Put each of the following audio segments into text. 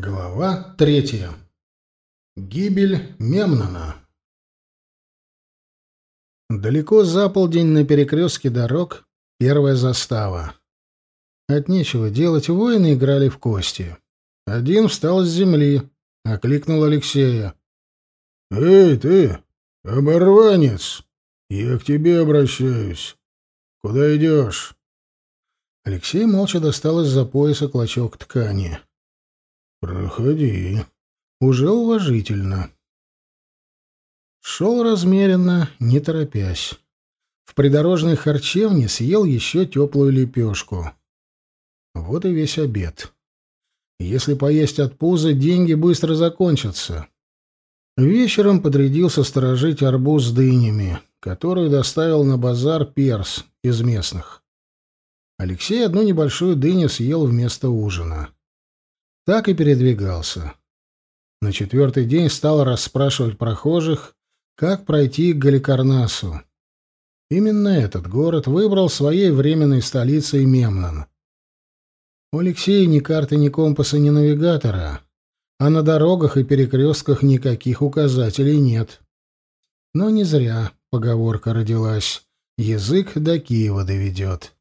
Глава третья. Гибель Мемнона. Далеко за полдень на перекрестке дорог первая застава. От нечего делать воины играли в кости. Один встал с земли, окликнул Алексея. «Эй, ты, оборванец! Я к тебе обращаюсь. Куда идешь?» Алексей молча достал из-за пояса клочок ткани. «Проходи». Уже уважительно. Шел размеренно, не торопясь. В придорожной харчевне съел еще теплую лепешку. Вот и весь обед. Если поесть от пуза, деньги быстро закончатся. Вечером подрядился сторожить арбуз с дынями, которую доставил на базар перс из местных. Алексей одну небольшую дыню съел вместо ужина. Так и передвигался. На четвертый день стал расспрашивать прохожих, как пройти к Галикарнасу. Именно этот город выбрал своей временной столицей Мемнон. У Алексея ни карты, ни компаса, ни навигатора, а на дорогах и перекрестках никаких указателей нет. Но не зря поговорка родилась «язык до Киева доведет».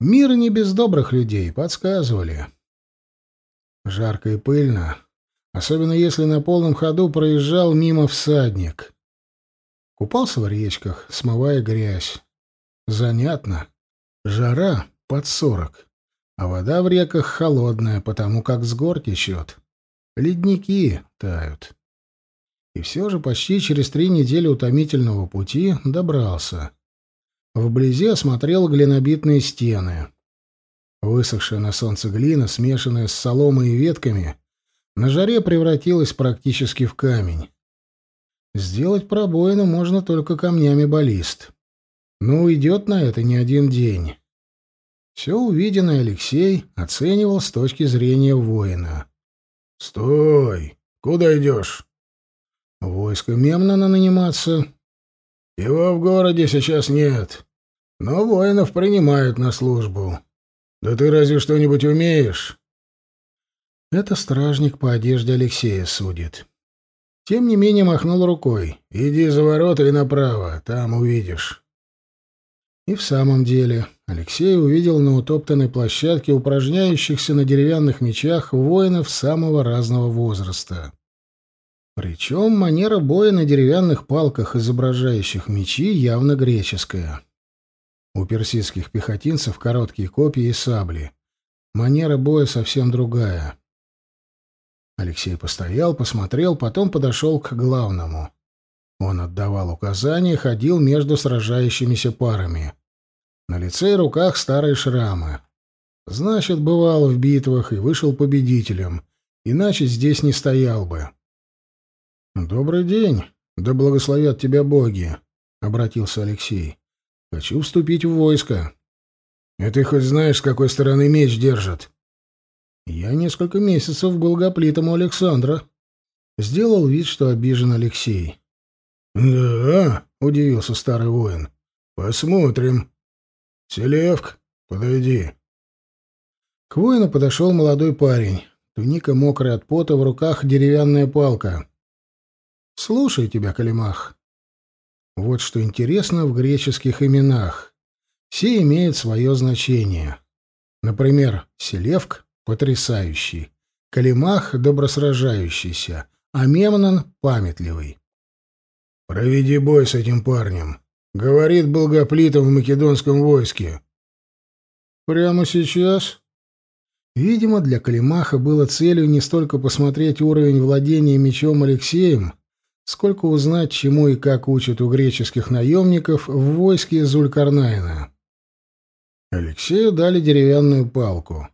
Мир не без добрых людей, подсказывали. Жарко и пыльно, особенно если на полном ходу проезжал мимо всадник. Купался в речках, смывая грязь. Занятно. Жара под сорок, а вода в реках холодная, потому как с гор течет. Ледники тают. И все же почти через три недели утомительного пути добрался. Вблизи осмотрел глинобитные стены. Высохшая на солнце глина, смешанная с соломой и ветками, на жаре превратилась практически в камень. Сделать пробоину можно только камнями баллист. Но уйдет на это не один день. Все увиденное Алексей оценивал с точки зрения воина. «Стой! Куда идешь?» «Войско Мемнона наниматься». «Его в городе сейчас нет, но воинов принимают на службу. «Да ты разве что-нибудь умеешь?» Это стражник по одежде Алексея судит. Тем не менее махнул рукой. «Иди за ворота и направо, там увидишь». И в самом деле Алексей увидел на утоптанной площадке упражняющихся на деревянных мечах воинов самого разного возраста. Причем манера боя на деревянных палках, изображающих мечи, явно греческая. У персидских пехотинцев короткие копья и сабли. Манера боя совсем другая. Алексей постоял, посмотрел, потом подошел к главному. Он отдавал указания, ходил между сражающимися парами. На лице и руках старые шрамы. Значит, бывал в битвах и вышел победителем, иначе здесь не стоял бы. «Добрый день, да благословят тебя боги», — обратился Алексей. Хочу вступить в войско. И ты хоть знаешь, с какой стороны меч держат? Я несколько месяцев был гоплитом у Александра. Сделал вид, что обижен Алексей. Да, удивился старый воин. Посмотрим. Селевк, подойди. К воину подошел молодой парень. Туника мокрая от пота, в руках деревянная палка. «Слушай тебя, Калимах. Вот что интересно в греческих именах. Все имеют свое значение. Например, Селевк — потрясающий, Калимах — добросражающийся, а Мемнон — памятливый. «Проведи бой с этим парнем», — говорит Болгоплитов в македонском войске. «Прямо сейчас?» Видимо, для Калимаха было целью не столько посмотреть уровень владения мечом Алексеем, сколько узнать, чему и как учат у греческих наемников в войске Зулькарнайна. Алексею дали деревянную палку.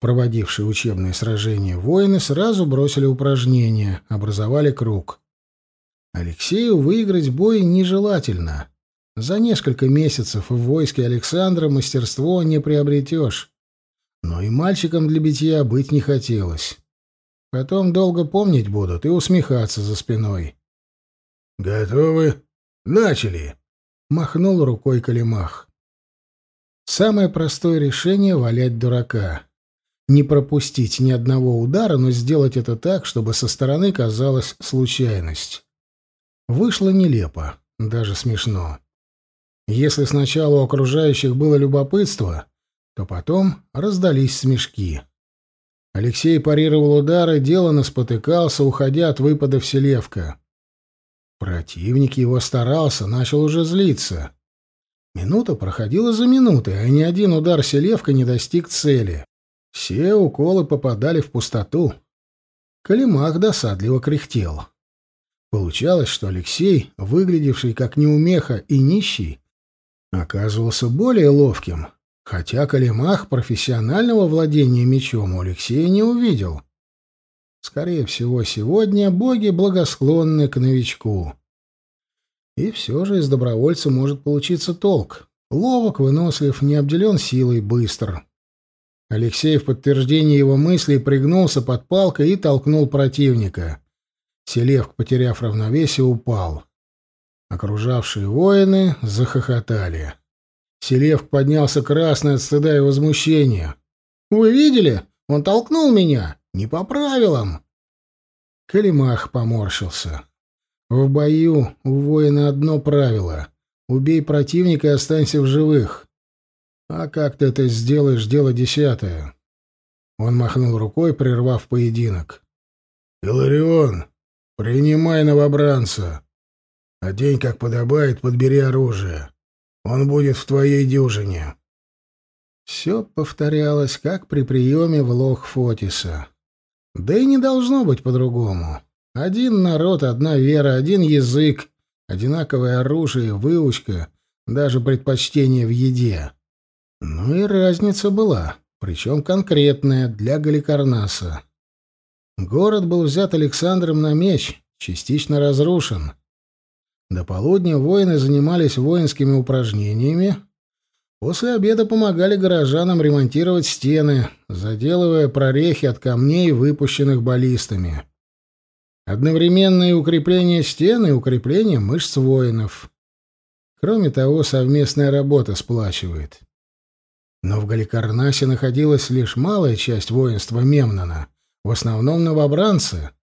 Проводившие учебные сражения воины сразу бросили упражнения, образовали круг. Алексею выиграть бой нежелательно. За несколько месяцев в войске Александра мастерство не приобретешь. Но и мальчиком для битья быть не хотелось. Потом долго помнить будут и усмехаться за спиной. «Готовы? Начали!» — махнул рукой Калимах. Самое простое решение — валять дурака. не пропустить ни одного удара, но сделать это так, чтобы со стороны казалась случайность. Вышло нелепо, даже смешно. Если сначала у окружающих было любопытство, то потом раздались смешки. Алексей парировал удары, деланно спотыкался, уходя от выпада в селевка. Противник его старался, начал уже злиться. Минута проходила за минутой, а ни один удар селевка не достиг цели. Все уколы попадали в пустоту. Калимах досадливо кряхтел. Получалось, что Алексей, выглядевший как неумеха и нищий, оказывался более ловким, хотя Калимах профессионального владения мечом у Алексея не увидел. Скорее всего, сегодня боги благосклонны к новичку. И все же из добровольца может получиться толк. Ловок, вынослив, не обделен силой, быстр. Алексей в подтверждение его мыслей пригнулся под палкой и толкнул противника. Селевк, потеряв равновесие, упал. Окружавшие воины захохотали. Селевк поднялся красный от стыда и возмущения. «Вы видели? Он толкнул меня! Не по правилам!» Калимах поморщился. «В бою у воина одно правило — убей противника и останься в живых. А как ты это сделаешь, дело десятое». Он махнул рукой, прервав поединок. «Иларион, принимай новобранца. А день, как подобает, подбери оружие. Он будет в твоей дюжине». Все повторялось, как при приеме в лох Фотиса. Да и не должно быть по-другому. Один народ, одна вера, один язык, одинаковое оружие, выучка, даже предпочтение в еде. Ну и разница была, причем конкретная, для Галикарнаса. Город был взят Александром на меч, частично разрушен. До полудня воины занимались воинскими упражнениями. После обеда помогали горожанам ремонтировать стены, заделывая прорехи от камней, выпущенных баллистами. Одновременное укрепление стен и укрепление мышц воинов. Кроме того, совместная работа сплачивает. Но в Галикарнасе находилась лишь малая часть воинства Мемнона, в основном новобранцы —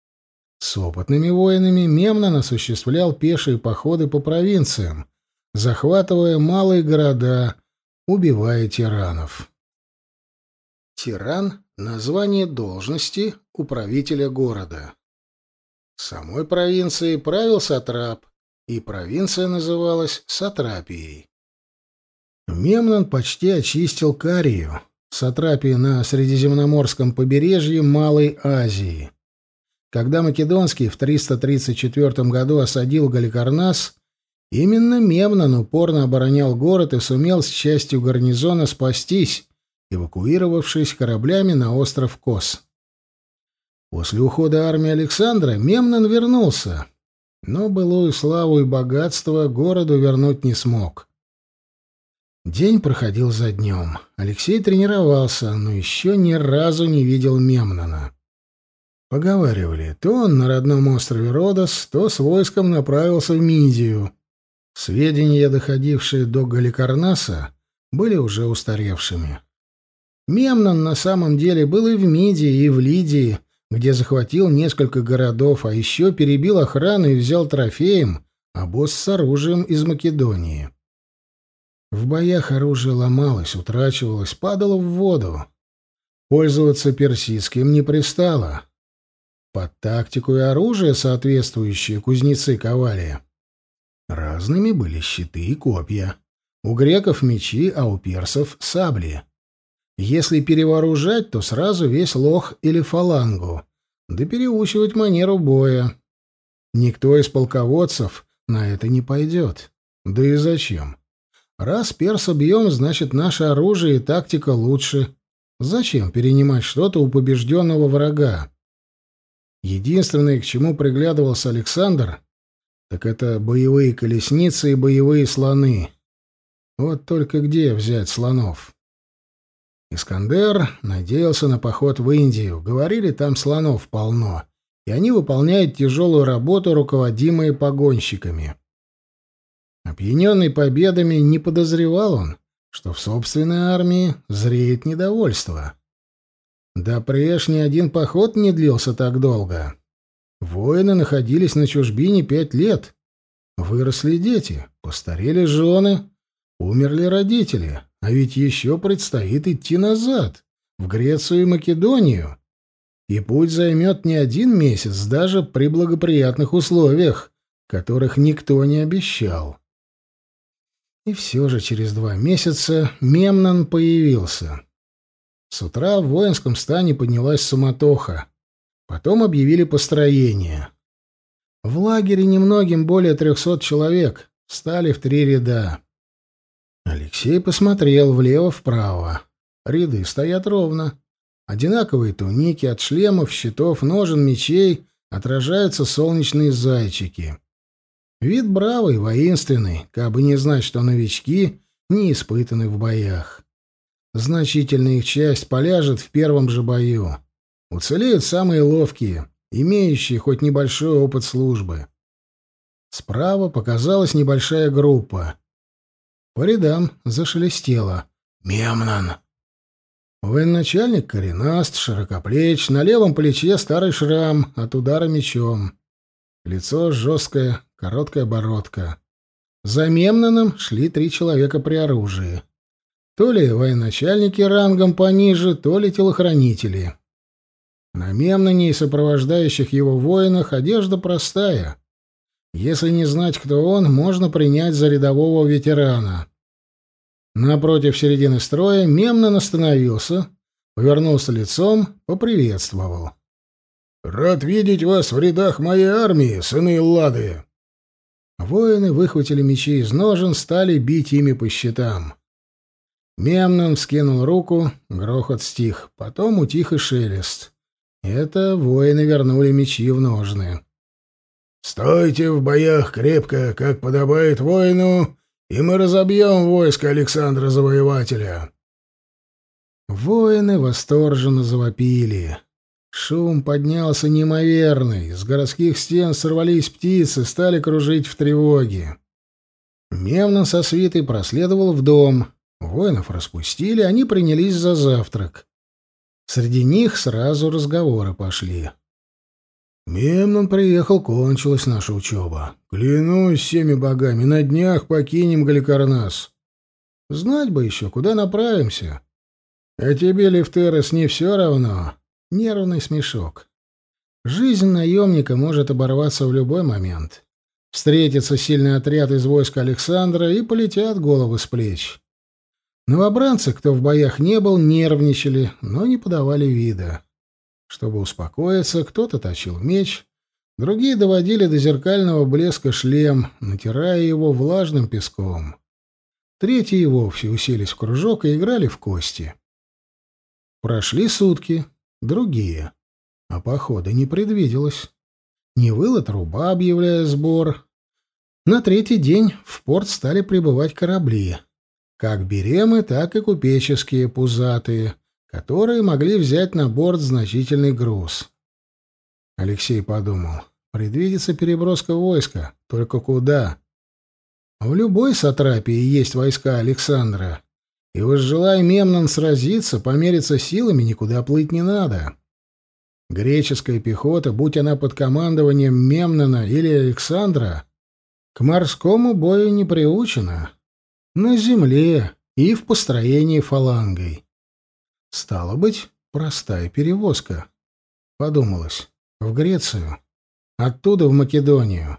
с опытными воинами Мемнон осуществлял пешие походы по провинциям, захватывая малые города, убивая тиранов. Тиран — название должности управителя города. Самой провинцией правил сатрап, и провинция называлась Сатрапией. Мемнон почти очистил Карию, сатрапии на Средиземноморском побережье Малой Азии — когда Македонский в 334 году осадил Галикарнас, именно Мемнон упорно оборонял город и сумел с частью гарнизона спастись, эвакуировавшись кораблями на остров Кос. После ухода армии Александра Мемнон вернулся, но былую славу и богатство городу вернуть не смог. День проходил за днем. Алексей тренировался, но еще ни разу не видел Мемнона. Поговаривали, то он на родном острове Родос, то с войском направился в Мидию. Сведения, доходившие до Галикарнаса, были уже устаревшими. Мемнон на самом деле был и в Мидии, и в Лидии, где захватил несколько городов, а еще перебил охрану и взял трофеем обоз с оружием из Македонии. В боях оружие ломалось, утрачивалось, падало в воду. Пользоваться персидским не пристало. Под тактику и оружие соответствующие кузнецы ковали. Разными были щиты и копья. У греков мечи, а у персов сабли. Если перевооружать, то сразу весь лох или фалангу, да переучивать манеру боя. Никто из полководцев на это не пойдет. Да и зачем? Раз перса бьем, значит, наше оружие и тактика лучше. Зачем перенимать что-то у побежденного врага? Единственное, к чему приглядывался Александр, так это боевые колесницы и боевые слоны. Вот только где взять слонов? Искандер надеялся на поход в Индию. Говорили, там слонов полно, и они выполняют тяжелую работу, руководимые погонщиками. Опьяненный победами, не подозревал он, что в собственной армии зреет недовольство. Да прежний один поход не длился так долго. Воины находились на чужбине пять лет. Выросли дети, постарели жены, умерли родители, а ведь еще предстоит идти назад, в Грецию и Македонию. И путь займет не один месяц, даже при благоприятных условиях, которых никто не обещал. И все же через два месяца Мемнон появился. С утра в воинском стане поднялась суматоха. Потом объявили построение. В лагере немногим более трехсот человек, стали в три ряда. Алексей посмотрел влево-вправо. Ряды стоят ровно. Одинаковые туники, от шлемов, щитов, ножен, мечей отражаются солнечные зайчики. Вид бравый, воинственный, как бы не знать, что новички не испытаны в боях. Значительная их часть поляжет в первом же бою. Уцелеют самые ловкие, имеющие хоть небольшой опыт службы. Справа показалась небольшая группа. По рядам зашелестело. «Мемнон!» Военачальник коренаст, широкоплеч, на левом плече старый шрам от удара мечом. Лицо жесткое, короткая бородка. За Мемноном шли три человека при оружии. То ли военачальники рангом пониже, то ли телохранители. На Мемноне и сопровождающих его воинах одежда простая. Если не знать, кто он, можно принять за рядового ветерана. Напротив середины строя Мемнон остановился, повернулся лицом, поприветствовал. «Рад видеть вас в рядах моей армии, сыны Лады!» Воины выхватили мечи из ножен, стали бить ими по щитам. Мемнон вскинул руку, грохот стих, потом утих и шелест. Это воины вернули мечи в ножны. «Стойте в боях крепко, как подобает воину, и мы разобьем войско Александра Завоевателя!» Воины восторженно завопили. Шум поднялся неимоверный, с городских стен сорвались птицы, стали кружить в тревоге. Мемнон со свитой проследовал в дом. Воинов распустили, они принялись за завтрак. Среди них сразу разговоры пошли. «Мемнон приехал, кончилась наша учеба. Клянусь всеми богами, на днях покинем Галикарнас. Знать бы еще, куда направимся. А тебе, Лефтерес, не все равно?» Нервный смешок. Жизнь наемника может оборваться в любой момент. Встретится сильный отряд из войска Александра и полетят головы с плеч. Новобранцы, кто в боях не был, нервничали, но не подавали вида. Чтобы успокоиться, кто-то точил меч, другие доводили до зеркального блеска шлем, натирая его влажным песком. Третьи и вовсе уселись в кружок и играли в кости. Прошли сутки, другие, а похода не предвиделось. Не выла труба, объявляя сбор. На третий день в порт стали прибывать корабли. Как беремы, так и купеческие, пузатые, которые могли взять на борт значительный груз. Алексей подумал, предвидится переброска войска, только куда? В любой сатрапии есть войска Александра, и возжелая Мемнон сразиться, помериться силами, никуда плыть не надо. Греческая пехота, будь она под командованием Мемнона или Александра, к морскому бою не приучена на земле и в построении фалангой. Стало быть, простая перевозка. Подумалось, в Грецию, оттуда в Македонию.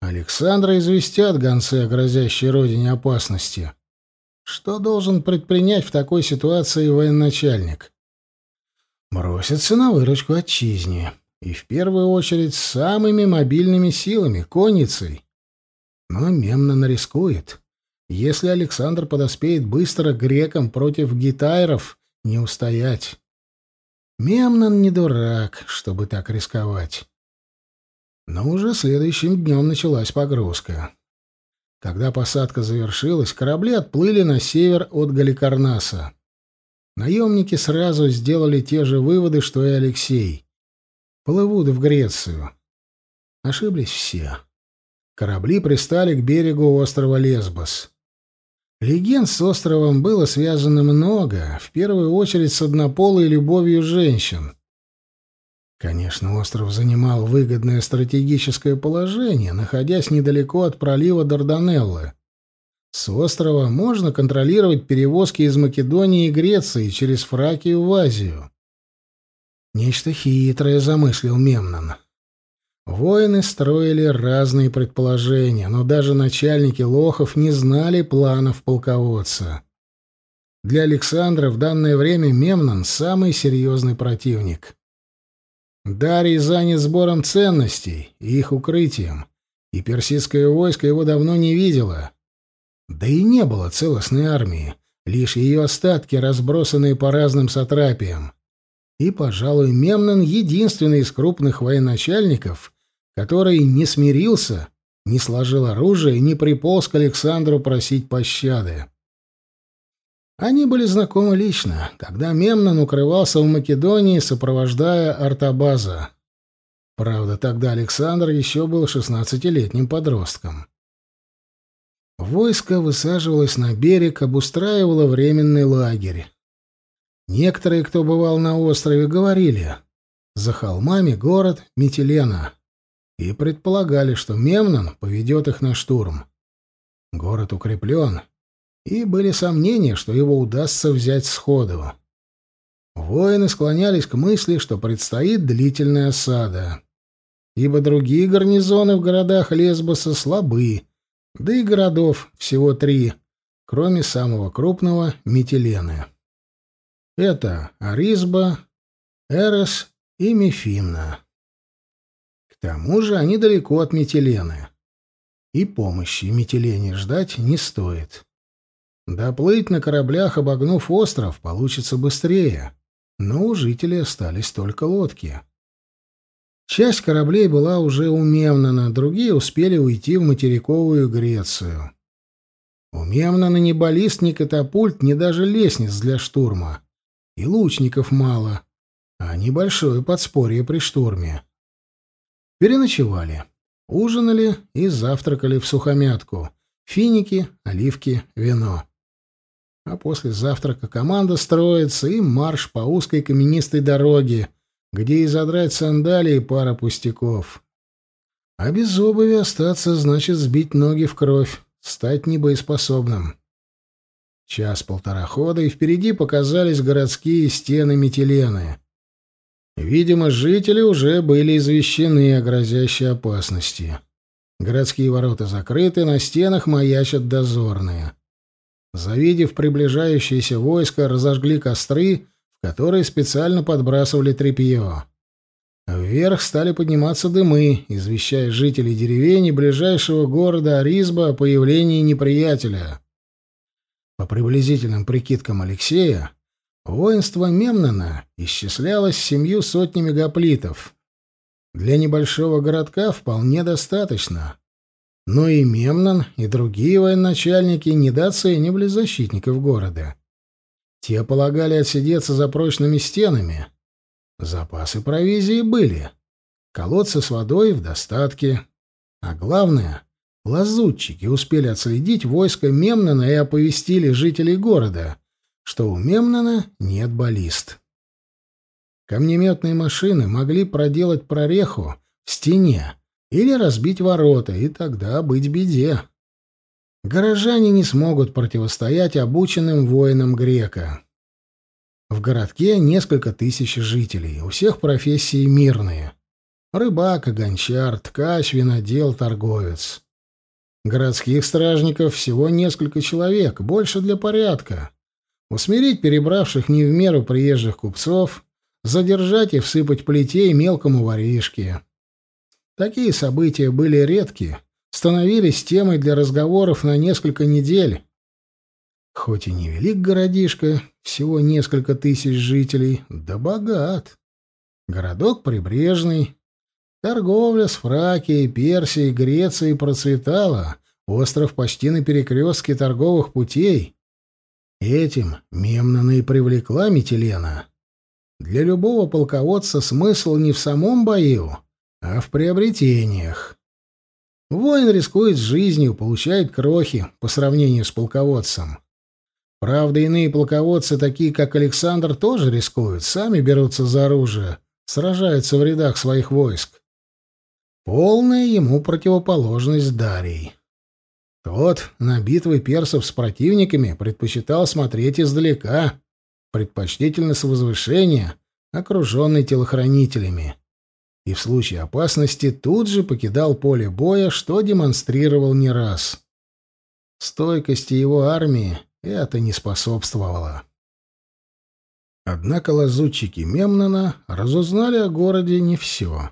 Александра известят гонцы о грозящей родине опасности. Что должен предпринять в такой ситуации военачальник? Броситься на выручку отчизне. И в первую очередь самыми мобильными силами, конницей. Но Мемнон рискует. Если Александр подоспеет быстро грекам против гитайров, не устоять. Мемнон не дурак, чтобы так рисковать. Но уже следующим днем началась погрузка. Когда посадка завершилась, корабли отплыли на север от Галикарнаса. Наемники сразу сделали те же выводы, что и Алексей. Плывут в Грецию. Ошиблись все. Корабли пристали к берегу острова Лесбос. Легенд с островом было связано много, в первую очередь с однополой любовью женщин. Конечно, остров занимал выгодное стратегическое положение, находясь недалеко от пролива Дарданеллы. С острова можно контролировать перевозки из Македонии и Греции через Фракию в Азию. Нечто хитрое замыслил Мемнон. Воины строили разные предположения, но даже начальники лохов не знали планов полководца. Для Александра в данное время Мемнон — самый серьезный противник. Дарий занят сбором ценностей и их укрытием, и персидское войско его давно не видело. Да и не было целостной армии, лишь ее остатки, разбросанные по разным сатрапиям. И, пожалуй, Мемнон — единственный из крупных военачальников, который не смирился, не сложил оружие и не приполз к Александру просить пощады. Они были знакомы лично, когда Мемнон укрывался в Македонии, сопровождая Артабаза. Правда, тогда Александр еще был шестнадцатилетним подростком. Войско высаживалось на берег, обустраивало временный лагерь. Некоторые, кто бывал на острове, говорили, за холмами город Метелена, и предполагали, что Мемнон поведет их на штурм. Город укреплен, и были сомнения, что его удастся взять сходу. Воины склонялись к мысли, что предстоит длительная осада, ибо другие гарнизоны в городах Лесбоса слабы, да и городов всего три, кроме самого крупного — Метелены. Это Аризба, Эрос и Мефимна. К тому же они далеко от Метелены. И помощи Метелене ждать не стоит. Доплыть на кораблях, обогнув остров, получится быстрее, но у жителей остались только лодки. Часть кораблей была уже у Мемнона, другие успели уйти в материковую Грецию. У Мемнона ни баллист, ни катапульт, ни даже лестниц для штурма. И лучников мало, а небольшое подспорье при штурме. Переночевали, ужинали и завтракали в сухомятку. Финики, оливки, вино. А после завтрака команда строится и марш по узкой каменистой дороге — где и задрать сандалии пара пустяков. А без обуви остаться значит сбить ноги в кровь, стать небоеспособным. Час-полтора хода, и впереди показались городские стены Метелены. Видимо, жители уже были извещены о грозящей опасности. Городские ворота закрыты, на стенах маячат дозорные. Завидев приближающееся войско, разожгли костры которые специально подбрасывали тряпье. Вверх стали подниматься дымы, извещая жителей деревень и ближайшего города Аризба о появлении неприятеля. По приблизительным прикидкам Алексея, воинство Мемнона исчислялось семью сотнями гоплитов. Для небольшого городка вполне достаточно. Но и Мемнон, и другие военачальники недооценивали защитников города. Те полагали отсидеться за прочными стенами. Запасы провизии были. Колодцы с водой в достатке. А главное, лазутчики успели отследить войско Мемнона и оповестили жителей города, что у Мемнона нет баллист. Камнеметные машины могли проделать прореху в стене или разбить ворота, и тогда быть беде горожане не смогут противостоять обученным воинам грека. В городке несколько тысяч жителей, у всех профессии мирные. Рыбак, гончар, ткач, винодел, торговец. Городских стражников всего несколько человек, больше для порядка. Усмирить перебравших не в меру приезжих купцов, задержать и всыпать плетей мелкому воришке. Такие события были редки, становились темой для разговоров на несколько недель. Хоть и невелик городишко, всего несколько тысяч жителей, да богат. Городок прибрежный. Торговля с Фракией, Персией, Грецией процветала. Остров почти на перекрестке торговых путей. Этим Мемнона и привлекла Метелена. Для любого полководца смысл не в самом бою, а в приобретениях. Воин рискует жизнью, получает крохи по сравнению с полководцем. Правда, иные полководцы, такие как Александр, тоже рискуют, сами берутся за оружие, сражаются в рядах своих войск. Полная ему противоположность Дарий. Тот на битвы персов с противниками предпочитал смотреть издалека, предпочтительно с возвышения, окруженный телохранителями и в случае опасности тут же покидал поле боя, что демонстрировал не раз. Стойкости его армии это не способствовало. Однако лазутчики Мемнона разузнали о городе не все.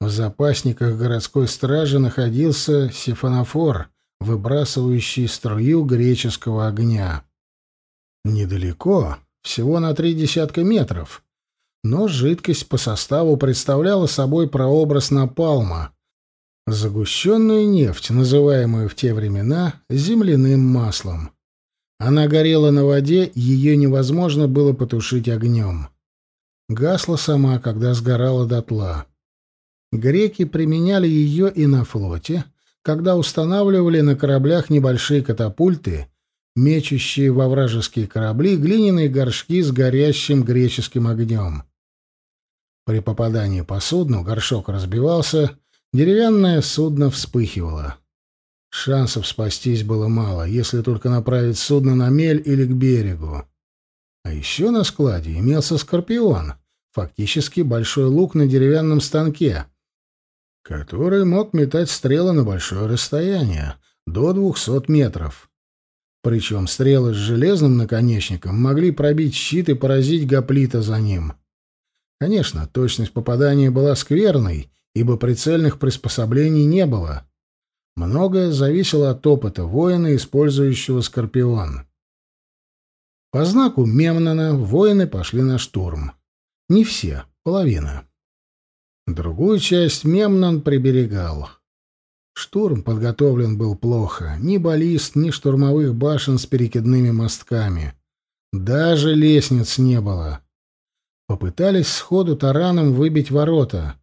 В запасниках городской стражи находился сифонофор, выбрасывающий струю греческого огня. Недалеко, всего на три десятка метров, но жидкость по составу представляла собой прообраз напалма, загущенную нефть, называемую в те времена земляным маслом. Она горела на воде, ее невозможно было потушить огнем. Гасла сама, когда сгорала дотла. Греки применяли ее и на флоте, когда устанавливали на кораблях небольшие катапульты, мечущие во вражеские корабли глиняные горшки с горящим греческим огнем. При попадании по судну горшок разбивался, деревянное судно вспыхивало. Шансов спастись было мало, если только направить судно на мель или к берегу. А еще на складе имелся скорпион, фактически большой лук на деревянном станке, который мог метать стрелы на большое расстояние, до двухсот метров. Причем стрелы с железным наконечником могли пробить щит и поразить гоплита за ним. Конечно, точность попадания была скверной, ибо прицельных приспособлений не было. Многое зависело от опыта воина, использующего скорпион. По знаку Мемнона воины пошли на штурм. Не все, половина. Другую часть Мемнон приберегал. Штурм подготовлен был плохо. Ни баллист, ни штурмовых башен с перекидными мостками. Даже лестниц не было. Попытались сходу тараном выбить ворота.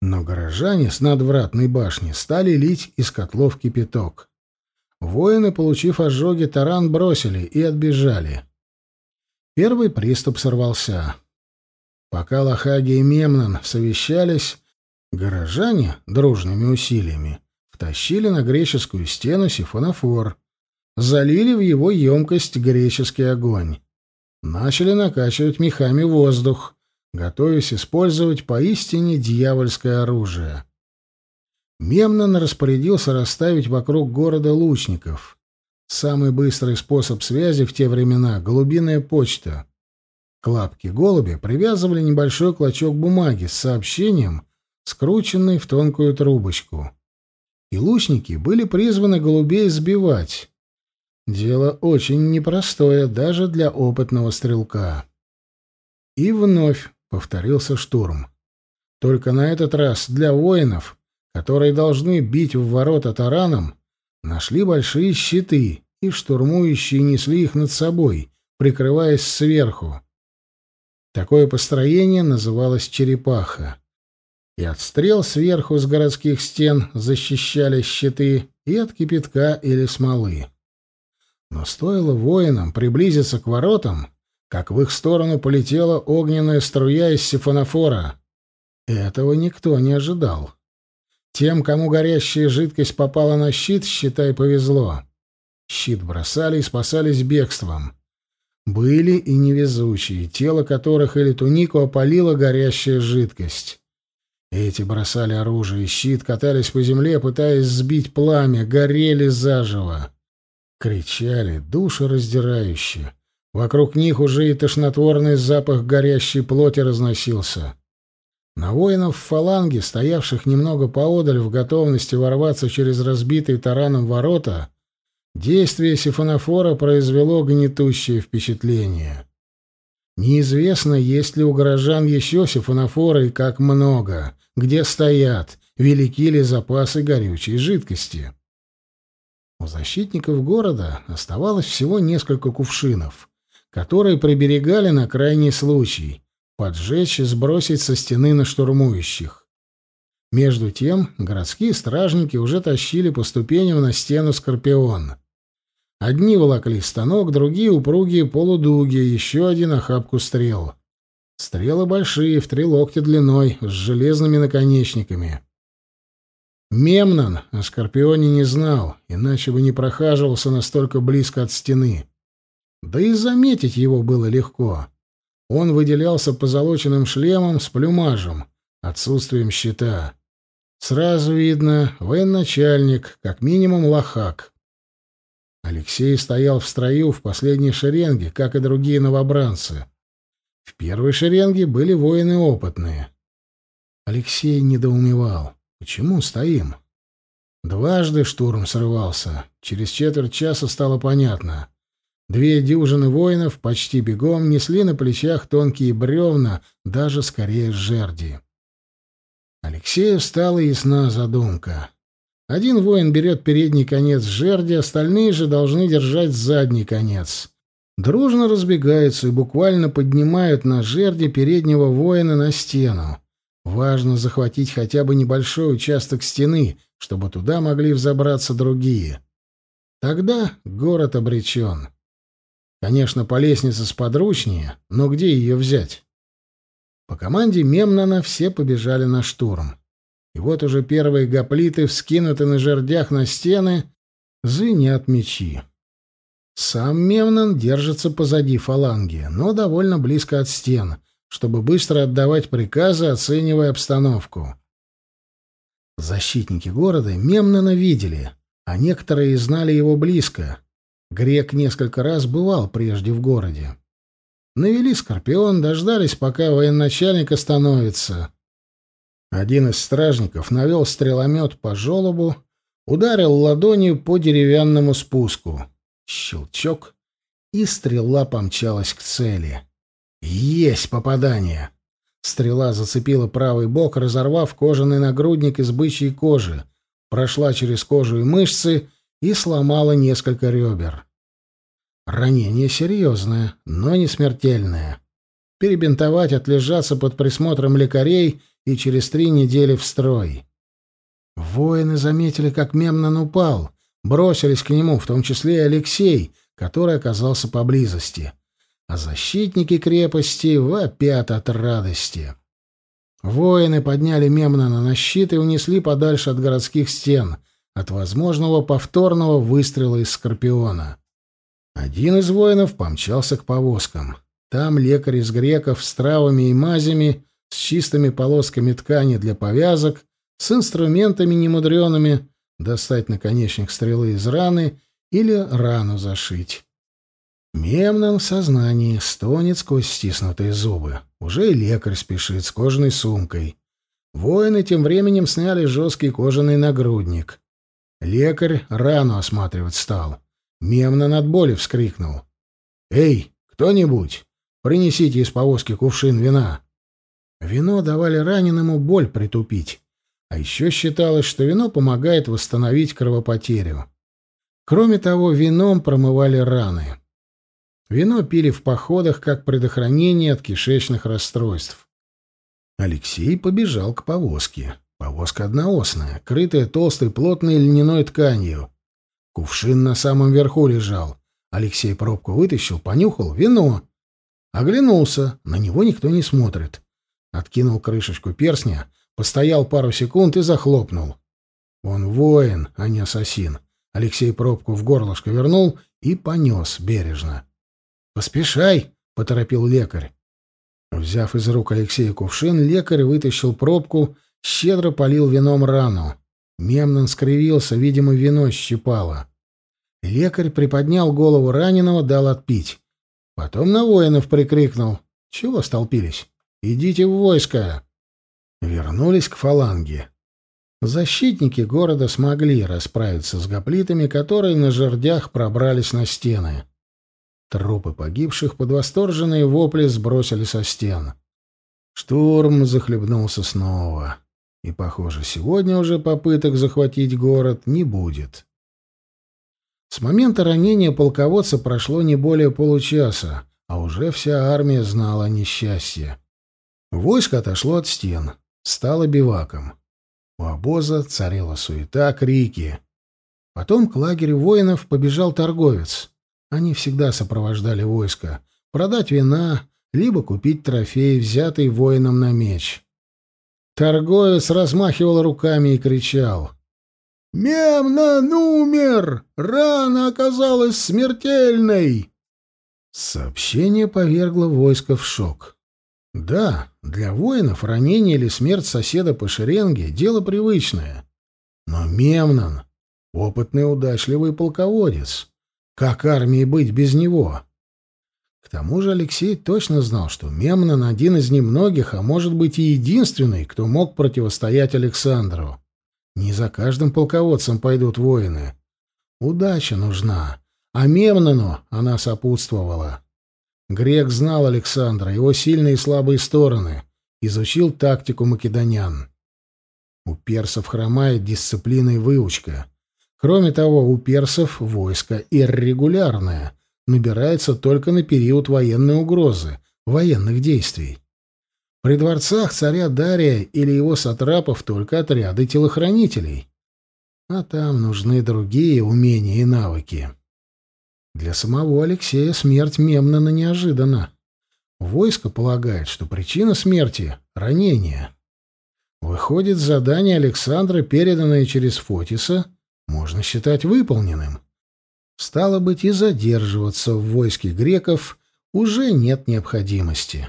Но горожане с надвратной башни стали лить из котлов кипяток. Воины, получив ожоги, таран бросили и отбежали. Первый приступ сорвался. Пока Лохаги и Мемнон совещались, горожане дружными усилиями втащили на греческую стену сифонофор, залили в его емкость греческий огонь начали накачивать мехами воздух, готовясь использовать поистине дьявольское оружие. Мемнон распорядился расставить вокруг города лучников. Самый быстрый способ связи в те времена — голубиная почта. К лапке голубя привязывали небольшой клочок бумаги с сообщением, скрученный в тонкую трубочку. И лучники были призваны голубей сбивать, Дело очень непростое даже для опытного стрелка. И вновь повторился штурм. Только на этот раз для воинов, которые должны бить в ворота тараном, нашли большие щиты, и штурмующие несли их над собой, прикрываясь сверху. Такое построение называлось черепаха. И от стрел сверху с городских стен защищали щиты, и от кипятка или смолы. Но стоило воинам приблизиться к воротам, как в их сторону полетела огненная струя из сифонофора. Этого никто не ожидал. Тем, кому горящая жидкость попала на щит, считай, повезло. Щит бросали и спасались бегством. Были и невезучие, тело которых или тунику опалила горящая жидкость. Эти бросали оружие и щит, катались по земле, пытаясь сбить пламя, горели заживо. Кричали, душераздирающе. Вокруг них уже и тошнотворный запах горящей плоти разносился. На воинов в фаланге, стоявших немного поодаль в готовности ворваться через разбитые тараном ворота, действие сифонофора произвело гнетущее впечатление. Неизвестно, есть ли у горожан еще сифонофоры и как много, где стоят, велики ли запасы горючей жидкости. У защитников города оставалось всего несколько кувшинов, которые приберегали на крайний случай — поджечь и сбросить со стены на штурмующих. Между тем городские стражники уже тащили по ступеням на стену Скорпион. Одни волокли станок, другие — упругие полудуги, еще один — охапку стрел. Стрелы большие, в три локтя длиной, с железными наконечниками. Мемнон о Скорпионе не знал, иначе бы не прохаживался настолько близко от стены. Да и заметить его было легко. Он выделялся позолоченным шлемом с плюмажем, отсутствием щита. Сразу видно, военачальник, как минимум лохак. Алексей стоял в строю в последней шеренге, как и другие новобранцы. В первой шеренге были воины опытные. Алексей недоумевал. Почему стоим? Дважды штурм срывался. Через четверть часа стало понятно. Две дюжины воинов почти бегом несли на плечах тонкие бревна, даже скорее жерди. Алексею стала ясна задумка. Один воин берет передний конец жерди, остальные же должны держать задний конец. Дружно разбегаются и буквально поднимают на жерди переднего воина на стену. Важно захватить хотя бы небольшой участок стены, чтобы туда могли взобраться другие. Тогда город обречен. Конечно, по лестнице сподручнее, но где ее взять? По команде Мемнона все побежали на штурм. И вот уже первые гоплиты вскинуты на жердях на стены, звенят мечи. Сам Мемнон держится позади фаланги, но довольно близко от стен — чтобы быстро отдавать приказы, оценивая обстановку. Защитники города Мемнона видели, а некоторые знали его близко. Грек несколько раз бывал прежде в городе. Навели скорпион, дождались, пока военачальник остановится. Один из стражников навел стреломет по желобу, ударил ладонью по деревянному спуску. Щелчок, и стрела помчалась к цели. Есть попадание. Стрела зацепила правый бок, разорвав кожаный нагрудник из бычьей кожи, прошла через кожу и мышцы и сломала несколько ребер. Ранение серьезное, но не смертельное. Перебинтовать, отлежаться под присмотром лекарей и через три недели в строй. Воины заметили, как Мемнон упал, бросились к нему, в том числе и Алексей, который оказался поблизости а защитники крепости вопят от радости. Воины подняли Мемнона на щит и унесли подальше от городских стен, от возможного повторного выстрела из Скорпиона. Один из воинов помчался к повозкам. Там лекарь из греков с травами и мазями, с чистыми полосками ткани для повязок, с инструментами немудреными, достать наконечник стрелы из раны или рану зашить. Мемном сознании стонет сквозь стиснутые зубы. Уже и лекарь спешит с кожаной сумкой. Воины тем временем сняли жесткий кожаный нагрудник. Лекарь рану осматривать стал. Мемнон от боли вскрикнул. «Эй, кто-нибудь, принесите из повозки кувшин вина». Вино давали раненому боль притупить. А еще считалось, что вино помогает восстановить кровопотерю. Кроме того, вином промывали раны. Вино пили в походах как предохранение от кишечных расстройств. Алексей побежал к повозке. Повозка одноосная, крытая толстой плотной льняной тканью. Кувшин на самом верху лежал. Алексей пробку вытащил, понюхал — вино. Оглянулся, на него никто не смотрит. Откинул крышечку перстня, постоял пару секунд и захлопнул. Он воин, а не ассасин. Алексей пробку в горлышко вернул и понес бережно. «Поспешай!» — поторопил лекарь. Взяв из рук Алексея кувшин, лекарь вытащил пробку, щедро полил вином рану. Мемнон скривился, видимо, вино щипало. Лекарь приподнял голову раненого, дал отпить. Потом на воинов прикрикнул. «Чего столпились? Идите в войско!» Вернулись к фаланге. Защитники города смогли расправиться с гоплитами, которые на жердях пробрались на стены. Трупы погибших под восторженные вопли сбросили со стен. Штурм захлебнулся снова. И, похоже, сегодня уже попыток захватить город не будет. С момента ранения полководца прошло не более получаса, а уже вся армия знала о несчастье. Войско отошло от стен, стало биваком. У обоза царила суета, крики. Потом к лагерю воинов побежал торговец. Они всегда сопровождали войско. Продать вина, либо купить трофей, взятый воином на меч. Торговец размахивал руками и кричал. «Мемнон умер! Рана оказалась смертельной!» Сообщение повергло войско в шок. Да, для воинов ранение или смерть соседа по шеренге — дело привычное. Но Мемнон — опытный удачливый полководец. Как армии быть без него? К тому же Алексей точно знал, что Мемнон — один из немногих, а может быть и единственный, кто мог противостоять Александру. Не за каждым полководцем пойдут воины. Удача нужна, а Мемнону она сопутствовала. Грек знал Александра, его сильные и слабые стороны, изучил тактику македонян. У персов хромает дисциплина и выучка. Кроме того, у персов войско иррегулярное, набирается только на период военной угрозы, военных действий. При дворцах царя Дария или его сатрапов только отряды телохранителей. А там нужны другие умения и навыки. Для самого Алексея смерть Мемнона неожиданна. Войско полагает, что причина смерти — ранение. Выходит, задание Александра, переданное через Фотиса, можно считать выполненным. Стало быть, и задерживаться в войске греков уже нет необходимости.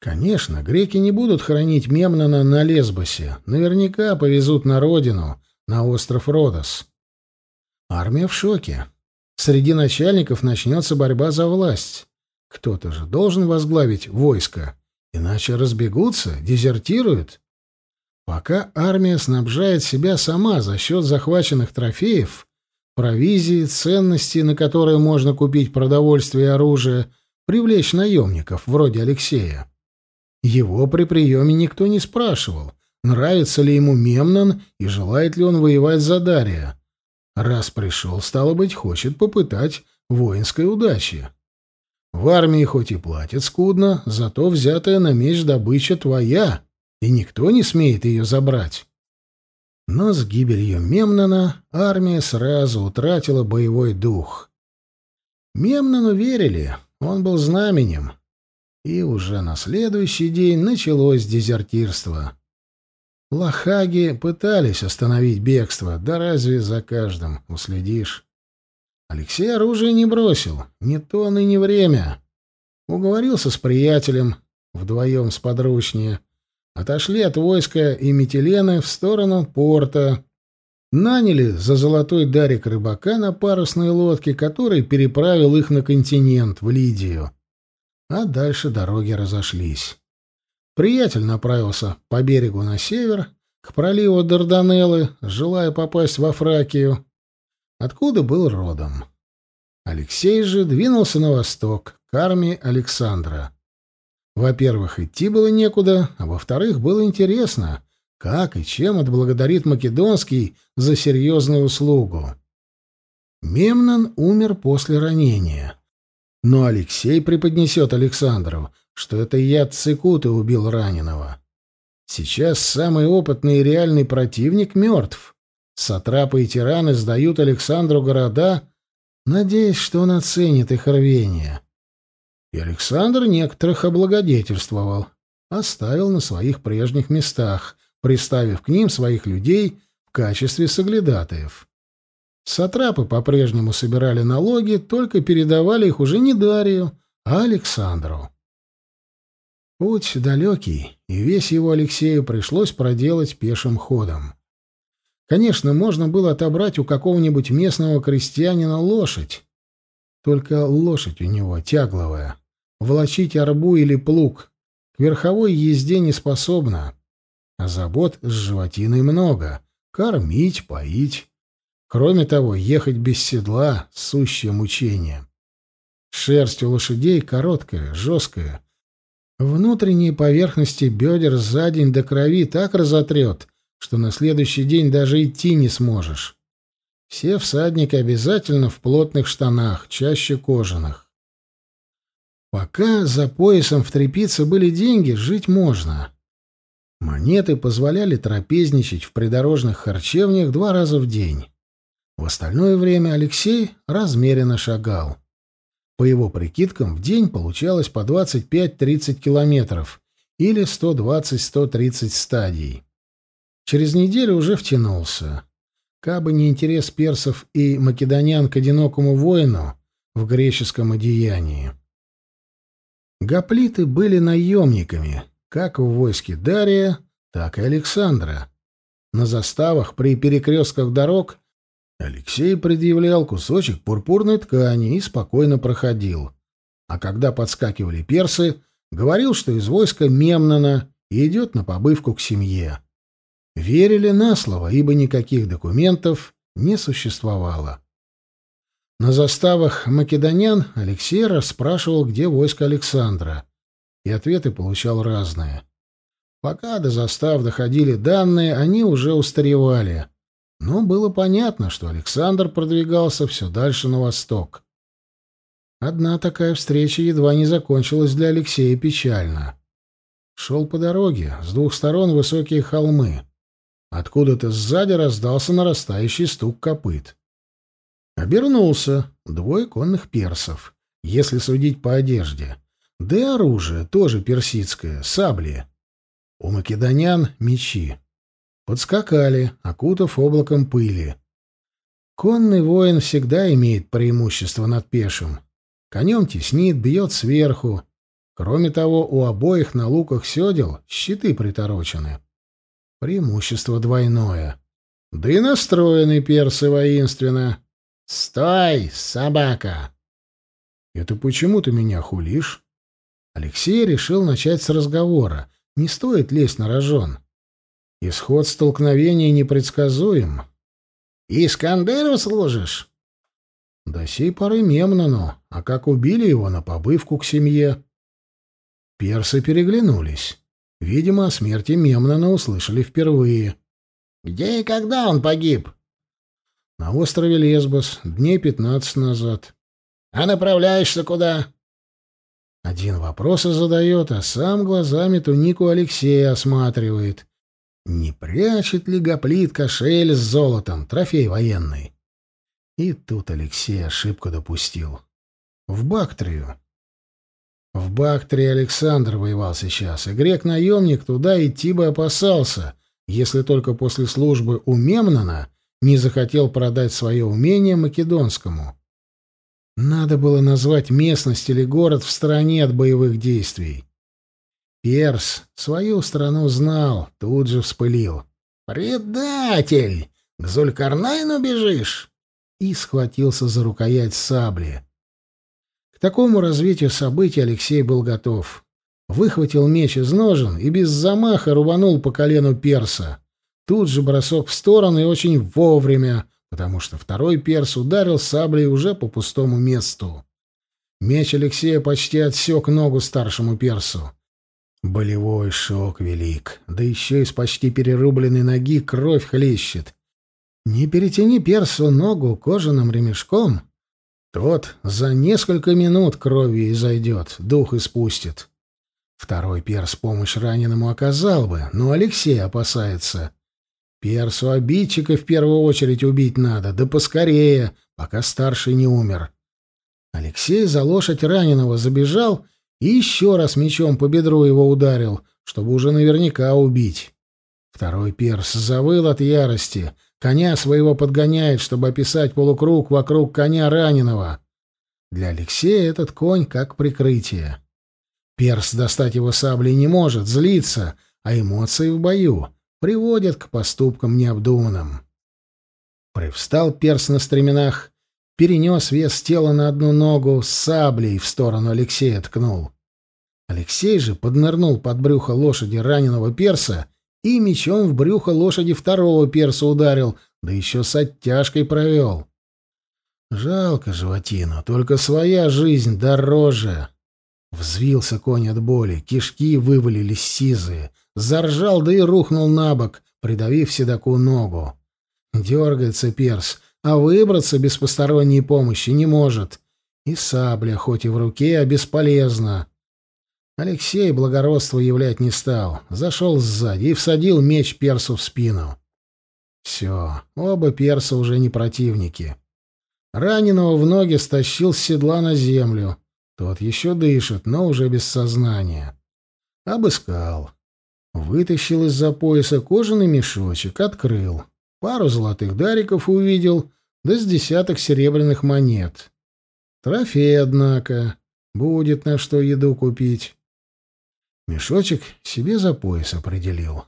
Конечно, греки не будут хранить Мемнона на Лесбосе, наверняка повезут на родину, на остров Родос. Армия в шоке. Среди начальников начнется борьба за власть. Кто-то же должен возглавить войско, иначе разбегутся, дезертируют. Пока армия снабжает себя сама за счет захваченных трофеев, провизии, ценностей, на которые можно купить продовольствие и оружие, привлечь наемников, вроде Алексея. Его при приеме никто не спрашивал, нравится ли ему Мемнон и желает ли он воевать за Дария. Раз пришел, стало быть, хочет попытать воинской удачи. В армии хоть и платят скудно, зато взятая на меч добыча твоя, и никто не смеет ее забрать. Но с гибелью Мемнона армия сразу утратила боевой дух. Мемнону верили, он был знаменем, и уже на следующий день началось дезертирство. Лохаги пытались остановить бегство, да разве за каждым уследишь? Алексей оружие не бросил, не то и не время. Уговорился с приятелем, вдвоем с подручнее. Отошли от войска и Метелены в сторону порта. Наняли за золотой дарик рыбака на парусной лодке, который переправил их на континент, в Лидию. А дальше дороги разошлись. Приятель направился по берегу на север, к проливу Дарданеллы, желая попасть во Фракию, откуда был родом. Алексей же двинулся на восток, к армии Александра. Во-первых, идти было некуда, а во-вторых, было интересно, как и чем отблагодарит Македонский за серьезную услугу. Мемнон умер после ранения. Но Алексей преподнесет Александру, что это яд цикуты убил раненого. Сейчас самый опытный и реальный противник мертв. Сатрапы и тираны сдают Александру города, надеясь, что он оценит их рвение. И Александр некоторых облагодетельствовал, оставил на своих прежних местах, приставив к ним своих людей в качестве соглядатаев. Сатрапы по-прежнему собирали налоги, только передавали их уже не Дарию, а Александру. Путь далекий, и весь его Алексею пришлось проделать пешим ходом. Конечно, можно было отобрать у какого-нибудь местного крестьянина лошадь. Только лошадь у него тягловая. Волочить арбу или плуг. К верховой езде не способна. А забот с животиной много. Кормить, поить. Кроме того, ехать без седла — сущее мучение. Шерсть у лошадей короткая, жесткая, Внутренние поверхности бедер за день до крови так разотрет, что на следующий день даже идти не сможешь. Все всадники обязательно в плотных штанах, чаще кожаных. Пока за поясом в трепице были деньги, жить можно. Монеты позволяли трапезничать в придорожных харчевнях два раза в день. В остальное время Алексей размеренно шагал. По его прикидкам, в день получалось по 25-30 километров или 120-130 стадий. Через неделю уже втянулся. Кабы не интерес персов и македонян к одинокому воину в греческом одеянии. Гоплиты были наемниками, как в войске Дария, так и Александра. На заставах при перекрестках дорог Алексей предъявлял кусочек пурпурной ткани и спокойно проходил. А когда подскакивали персы, говорил, что из войска Мемнона и идет на побывку к семье. Верили на слово, ибо никаких документов не существовало. На заставах македонян Алексей расспрашивал, где войско Александра, и ответы получал разные. Пока до застав доходили данные, они уже устаревали. Но было понятно, что Александр продвигался все дальше на восток. Одна такая встреча едва не закончилась для Алексея печально. Шел по дороге, с двух сторон высокие холмы. Откуда-то сзади раздался нарастающий стук копыт. Обернулся. Двое конных персов, если судить по одежде. Да и оружие тоже персидское, сабли. У македонян — мечи. Подскакали, окутав облаком пыли. Конный воин всегда имеет преимущество над пешим. Конем теснит, бьет сверху. Кроме того, у обоих на луках седел щиты приторочены. Преимущество двойное. Да и настроены персы воинственно. «Стой, собака!» «Это почему ты меня хулишь?» Алексей решил начать с разговора. Не стоит лезть на рожон. Исход столкновения непредсказуем. «Искандеру служишь?» До сей поры Мемнону, а как убили его на побывку к семье. Персы переглянулись. Видимо, о смерти Мемнона услышали впервые. «Где и когда он погиб?» «На острове Лесбос, дней пятнадцать назад». «А направляешься куда?» Один вопрос задает, а сам глазами тунику Алексея осматривает. Не прячет ли гоплит кошель с золотом, трофей военный? И тут Алексей ошибку допустил. В Бактрию. В Бактрии Александр воевал сейчас, и грек-наемник туда идти бы опасался, если только после службы у Мемнона не захотел продать свое умение македонскому. Надо было назвать местность или город в стороне от боевых действий. Перс свою страну знал, тут же вспылил. «Предатель! К Зулькарнайну бежишь?» И схватился за рукоять сабли. К такому развитию событий Алексей был готов. Выхватил меч из ножен и без замаха рубанул по колену перса. Тут же бросок в сторону и очень вовремя, потому что второй перс ударил саблей уже по пустому месту. Меч Алексея почти отсек ногу старшему персу. Болевой шок велик, да еще из почти перерубленной ноги кровь хлещет. Не перетяни персу ногу кожаным ремешком, тот за несколько минут кровью изойдет, дух испустит. Второй перс помощь раненому оказал бы, но Алексей опасается. Персу обидчика в первую очередь убить надо, да поскорее, пока старший не умер. Алексей за лошадь раненого забежал — и еще раз мечом по бедру его ударил, чтобы уже наверняка убить. Второй перс завыл от ярости. Коня своего подгоняет, чтобы описать полукруг вокруг коня раненого. Для Алексея этот конь как прикрытие. Перс достать его саблей не может, злится, а эмоции в бою приводят к поступкам необдуманным. Привстал перс на стременах, перенес вес тела на одну ногу, саблей в сторону Алексея ткнул. Алексей же поднырнул под брюхо лошади раненого перса и мечом в брюхо лошади второго перса ударил, да еще с оттяжкой провел. Жалко животину, только своя жизнь дороже. Взвился конь от боли, кишки вывалились сизые, заржал, да и рухнул на бок, придавив седоку ногу. Дергается перс, а выбраться без посторонней помощи не может. И сабля, хоть и в руке, а бесполезна. Алексей благородство являть не стал, зашел сзади и всадил меч персу в спину. Все, оба перса уже не противники. Раненого в ноги стащил с седла на землю. Тот еще дышит, но уже без сознания. Обыскал. Вытащил из-за пояса кожаный мешочек, открыл. Пару золотых дариков увидел, да с десяток серебряных монет. Трофей, однако. Будет на что еду купить. Мешочек себе за пояс определил.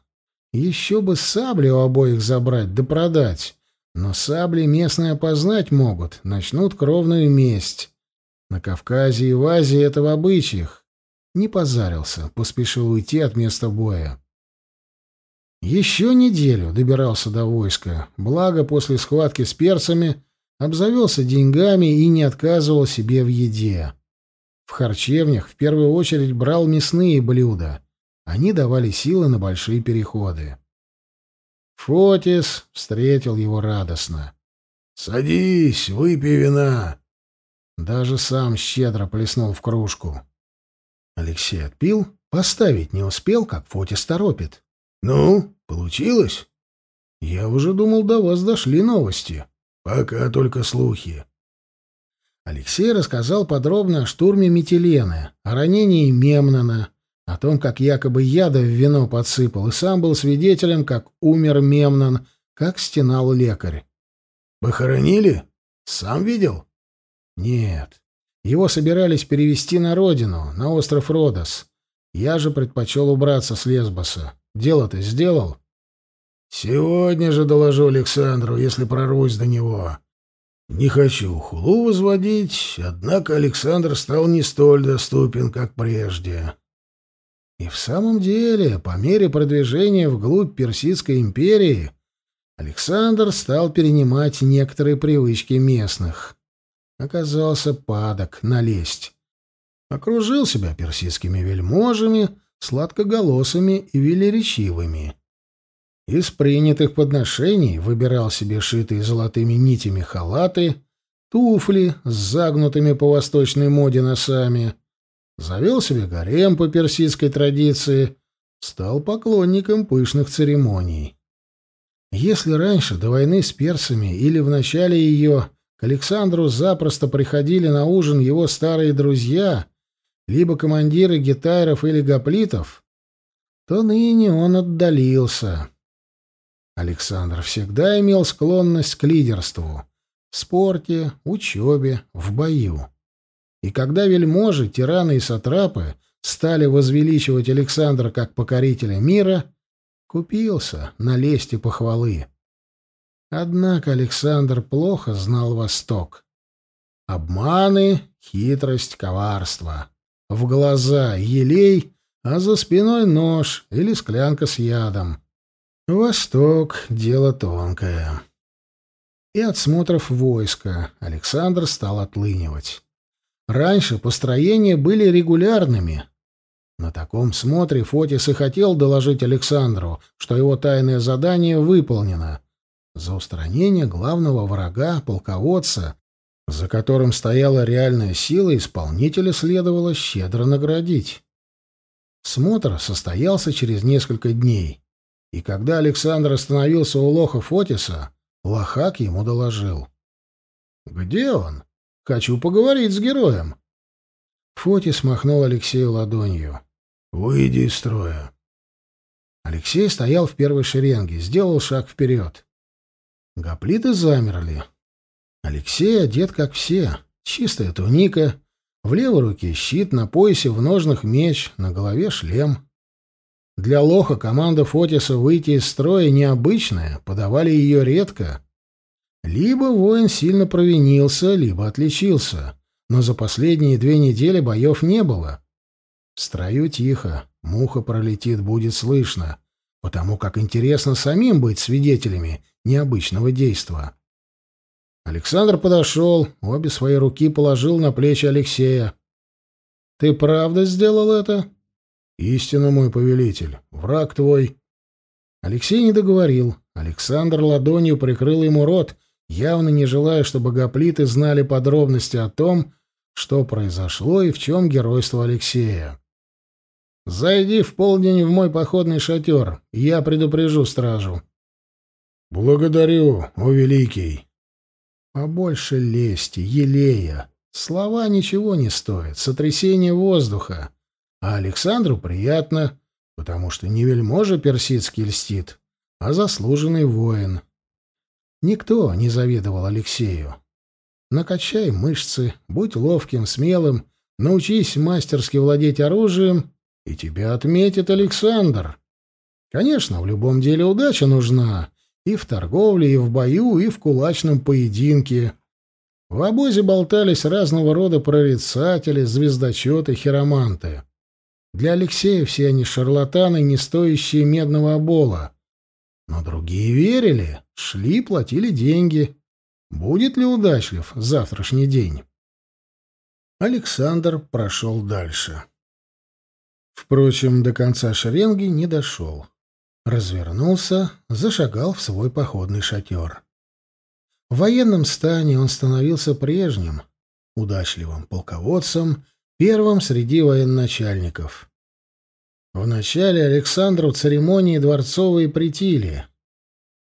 Еще бы сабли у обоих забрать да продать. Но сабли местные опознать могут, начнут кровную месть. На Кавказе и в Азии это в обычаях. Не позарился, поспешил уйти от места боя. Еще неделю добирался до войска, благо после схватки с перцами обзавелся деньгами и не отказывал себе в еде. В харчевнях в первую очередь брал мясные блюда. Они давали силы на большие переходы. Фотис встретил его радостно. «Садись, выпей вина!» Даже сам щедро плеснул в кружку. Алексей отпил, поставить не успел, как Фотис торопит. «Ну, получилось?» «Я уже думал, до вас дошли новости». «Пока только слухи. Алексей рассказал подробно о штурме Метилены, о ранении Мемнона, о том, как якобы яда в вино подсыпал, и сам был свидетелем, как умер Мемнон, как стенал лекарь. «Похоронили? Сам видел?» «Нет. Его собирались перевести на родину, на остров Родос. Я же предпочел убраться с Лесбоса. Дело ты сделал?» «Сегодня же доложу Александру, если прорвусь до него. Не хочу хулу возводить, однако Александр стал не столь доступен, как прежде. И в самом деле, по мере продвижения вглубь Персидской империи, Александр стал перенимать некоторые привычки местных. Оказался падок налезть. Окружил себя персидскими вельможами, сладкоголосыми и велеречивыми. Из принятых подношений выбирал себе шитые золотыми нитями халаты, туфли с загнутыми по восточной моде носами, завел себе гарем по персидской традиции, стал поклонником пышных церемоний. Если раньше, до войны с персами или в начале ее, к Александру запросто приходили на ужин его старые друзья, либо командиры гитайров или гоплитов, то ныне он отдалился. Александр всегда имел склонность к лидерству в спорте, учебе, в бою. И когда вельможи, тираны и сатрапы стали возвеличивать Александра как покорителя мира, купился на лести похвалы. Однако Александр плохо знал Восток. Обманы, хитрость, коварство. В глаза елей, а за спиной нож или склянка с ядом. Восток — дело тонкое. И от смотров войска Александр стал отлынивать. Раньше построения были регулярными. На таком смотре Фотис и хотел доложить Александру, что его тайное задание выполнено. За устранение главного врага, полководца, за которым стояла реальная сила, исполнителя следовало щедро наградить. Смотр состоялся через несколько дней. И когда Александр остановился у лоха Фотиса, Лохак ему доложил. «Где он? Хочу поговорить с героем». Фотис махнул Алексею ладонью. «Выйди из строя». Алексей стоял в первой шеренге, сделал шаг вперед. Гоплиты замерли. Алексей одет, как все. Чистая туника, в левой руке щит, на поясе в ножнах меч, на голове шлем. Для лоха команда Фотиса выйти из строя необычная, подавали ее редко. Либо воин сильно провинился, либо отличился. Но за последние две недели боев не было. В строю тихо, муха пролетит, будет слышно, потому как интересно самим быть свидетелями необычного действа. Александр подошел, обе свои руки положил на плечи Алексея. «Ты правда сделал это?» «Истинно, мой повелитель, враг твой...» Алексей не договорил. Александр ладонью прикрыл ему рот, явно не желая, чтобы гоплиты знали подробности о том, что произошло и в чем геройство Алексея. Зайди в полдень в мой походный шатер, я предупрежу стражу. Благодарю, о великий. Побольше лести, елея. Слова ничего не стоят, сотрясение воздуха. А Александру приятно, потому что не вельможа персидский льстит, а заслуженный воин. Никто не завидовал Алексею. Накачай мышцы, будь ловким, смелым, научись мастерски владеть оружием, и тебя отметит Александр. Конечно, в любом деле удача нужна, и в торговле, и в бою, и в кулачном поединке. В обозе болтались разного рода прорицатели, звездочеты, хироманты. Для Алексея все они шарлатаны, не стоящие медного обола. Но другие верили, шли, платили деньги. Будет ли удачлив завтрашний день? Александр прошел дальше. Впрочем, до конца шеренги не дошел. Развернулся, зашагал в свой походный шатер. В военном стане он становился прежним, удачливым полководцем, первым среди военачальников. Вначале Александру церемонии дворцовые притили.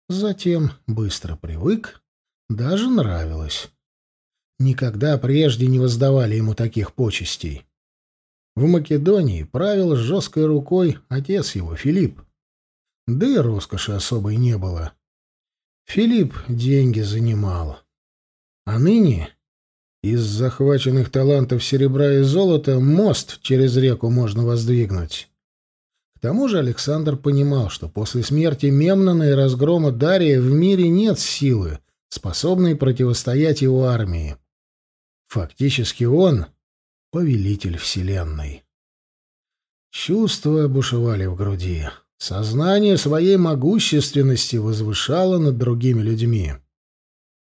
Затем быстро привык, даже нравилось. Никогда прежде не воздавали ему таких почестей. В Македонии правил жесткой рукой отец его, Филипп. Да и роскоши особой не было. Филипп деньги занимал. А ныне из захваченных талантов серебра и золота мост через реку можно воздвигнуть. К тому же Александр понимал, что после смерти Мемнона и разгрома Дария в мире нет силы, способной противостоять его армии. Фактически он повелитель Вселенной. Чувства бушевали в груди. Сознание своей могущественности возвышало над другими людьми.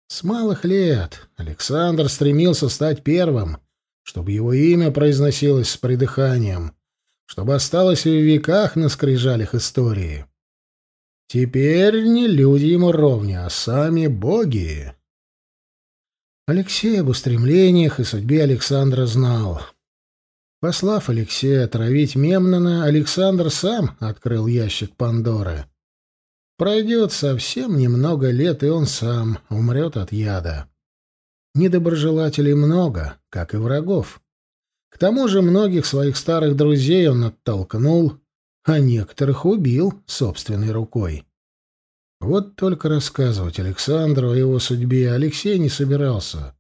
С малых лет Александр стремился стать первым, чтобы его имя произносилось с придыханием, чтобы осталось в веках на скрижалях истории. Теперь не люди ему ровня, а сами боги. Алексей об устремлениях и судьбе Александра знал. Послав Алексея отравить Мемнона, Александр сам открыл ящик Пандоры. Пройдет совсем немного лет, и он сам умрет от яда. Недоброжелателей много, как и врагов. К тому же многих своих старых друзей он оттолкнул, а некоторых убил собственной рукой. Вот только рассказывать Александру о его судьбе Алексей не собирался.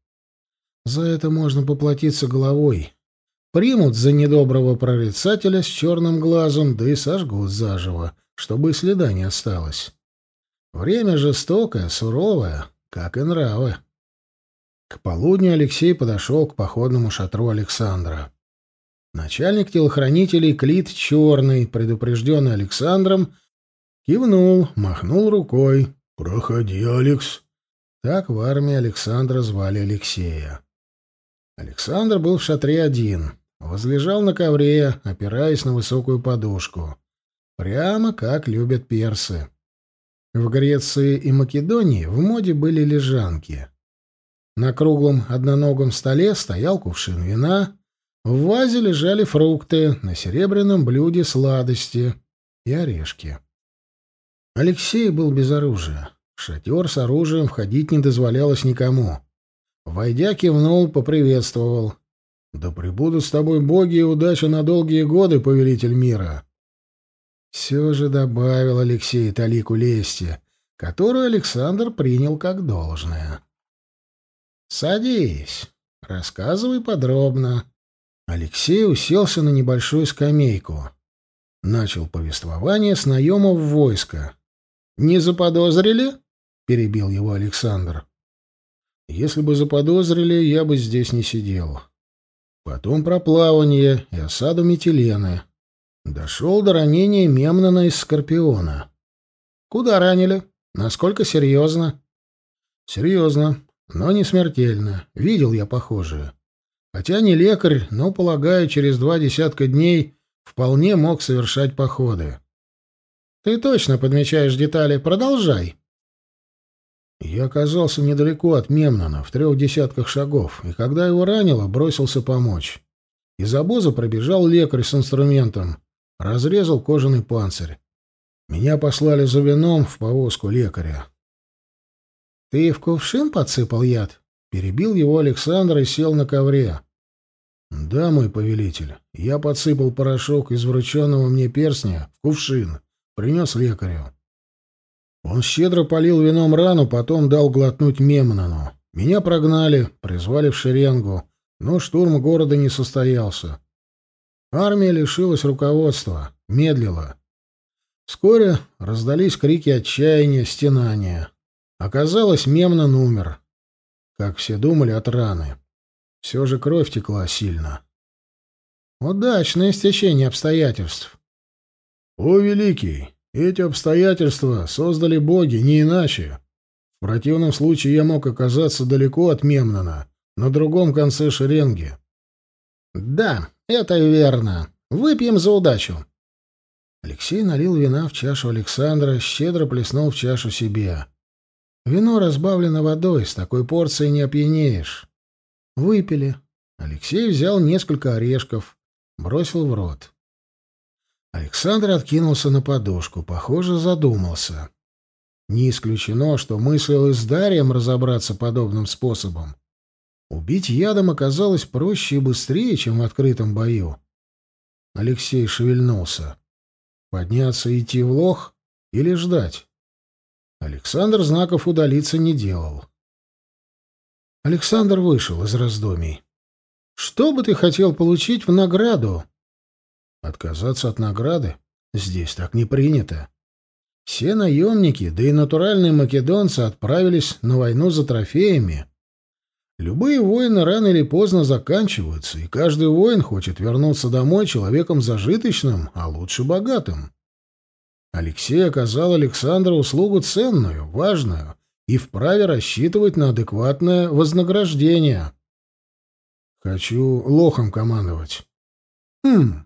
За это можно поплатиться головой. Примут за недоброго прорицателя с черным глазом, да и сожгут заживо, чтобы и следа не осталось. Время жестокое, суровое, как и нравы. К полудню Алексей подошел к походному шатру Александра. Начальник телохранителей Клит Черный, предупрежденный Александром, Кивнул, махнул рукой. «Проходи, Алекс». Так в армии Александра звали Алексея. Александр был в шатре один. Возлежал на ковре, опираясь на высокую подушку. Прямо как любят персы. В Греции и Македонии в моде были лежанки. На круглом одноногом столе стоял кувшин вина, в вазе лежали фрукты, на серебряном блюде сладости и орешки. Алексей был без оружия. В шатер с оружием входить не дозволялось никому. Войдя, кивнул, поприветствовал. «Да пребудут с тобой боги и удача на долгие годы, повелитель мира!» Все же добавил Алексей талику лести, которую Александр принял как должное. «Садись, рассказывай подробно». Алексей уселся на небольшую скамейку. Начал повествование с наемов войска. Не заподозрили? перебил его Александр. Если бы заподозрили, я бы здесь не сидел. Потом про плавание и осаду Метилены. Дошел до ранения Мемнона из Скорпиона. Куда ранили? Насколько серьезно? Серьезно, но не смертельно. Видел я похожее. Хотя не лекарь, но, полагаю, через два десятка дней вполне мог совершать походы. Ты точно подмечаешь детали. Продолжай. Я оказался недалеко от Мемнона, в трех десятках шагов, и когда его ранило, бросился помочь. Из обоза пробежал лекарь с инструментом. разрезал кожаный панцирь. Меня послали за вином в повозку лекаря. «Ты в кувшин подсыпал яд?» Перебил его Александр и сел на ковре. «Да, мой повелитель, я подсыпал порошок из врученного мне перстня в кувшин, принес лекарю. Он щедро полил вином рану, потом дал глотнуть Мемнону. Меня прогнали, призвали в шеренгу, но штурм города не состоялся. Армия лишилась руководства, медлила. Вскоре раздались крики отчаяния, стенания. Оказалось, Мемнон умер. Как все думали, от раны. Все же кровь текла сильно. Удачное стечение обстоятельств. О, великий, эти обстоятельства создали боги, не иначе. В противном случае я мог оказаться далеко от Мемнона, на другом конце шеренги. Да, это верно. Выпьем за удачу. Алексей налил вина в чашу Александра, щедро плеснул в чашу себе. Вино разбавлено водой, с такой порцией не опьянеешь. Выпили. Алексей взял несколько орешков, бросил в рот. Александр откинулся на подушку, похоже, задумался. Не исключено, что мыслил и с Дарием разобраться подобным способом. Убить ядом оказалось проще и быстрее, чем в открытом бою. Алексей шевельнулся. Подняться и идти в лох или ждать? Александр знаков удалиться не делал. Александр вышел из раздумий. «Что бы ты хотел получить в награду?» «Отказаться от награды? Здесь так не принято. Все наемники, да и натуральные македонцы отправились на войну за трофеями. Любые войны рано или поздно заканчиваются, и каждый воин хочет вернуться домой человеком зажиточным, а лучше богатым. Алексей оказал Александру услугу ценную, важную и вправе рассчитывать на адекватное вознаграждение. Хочу лохом командовать. Хм.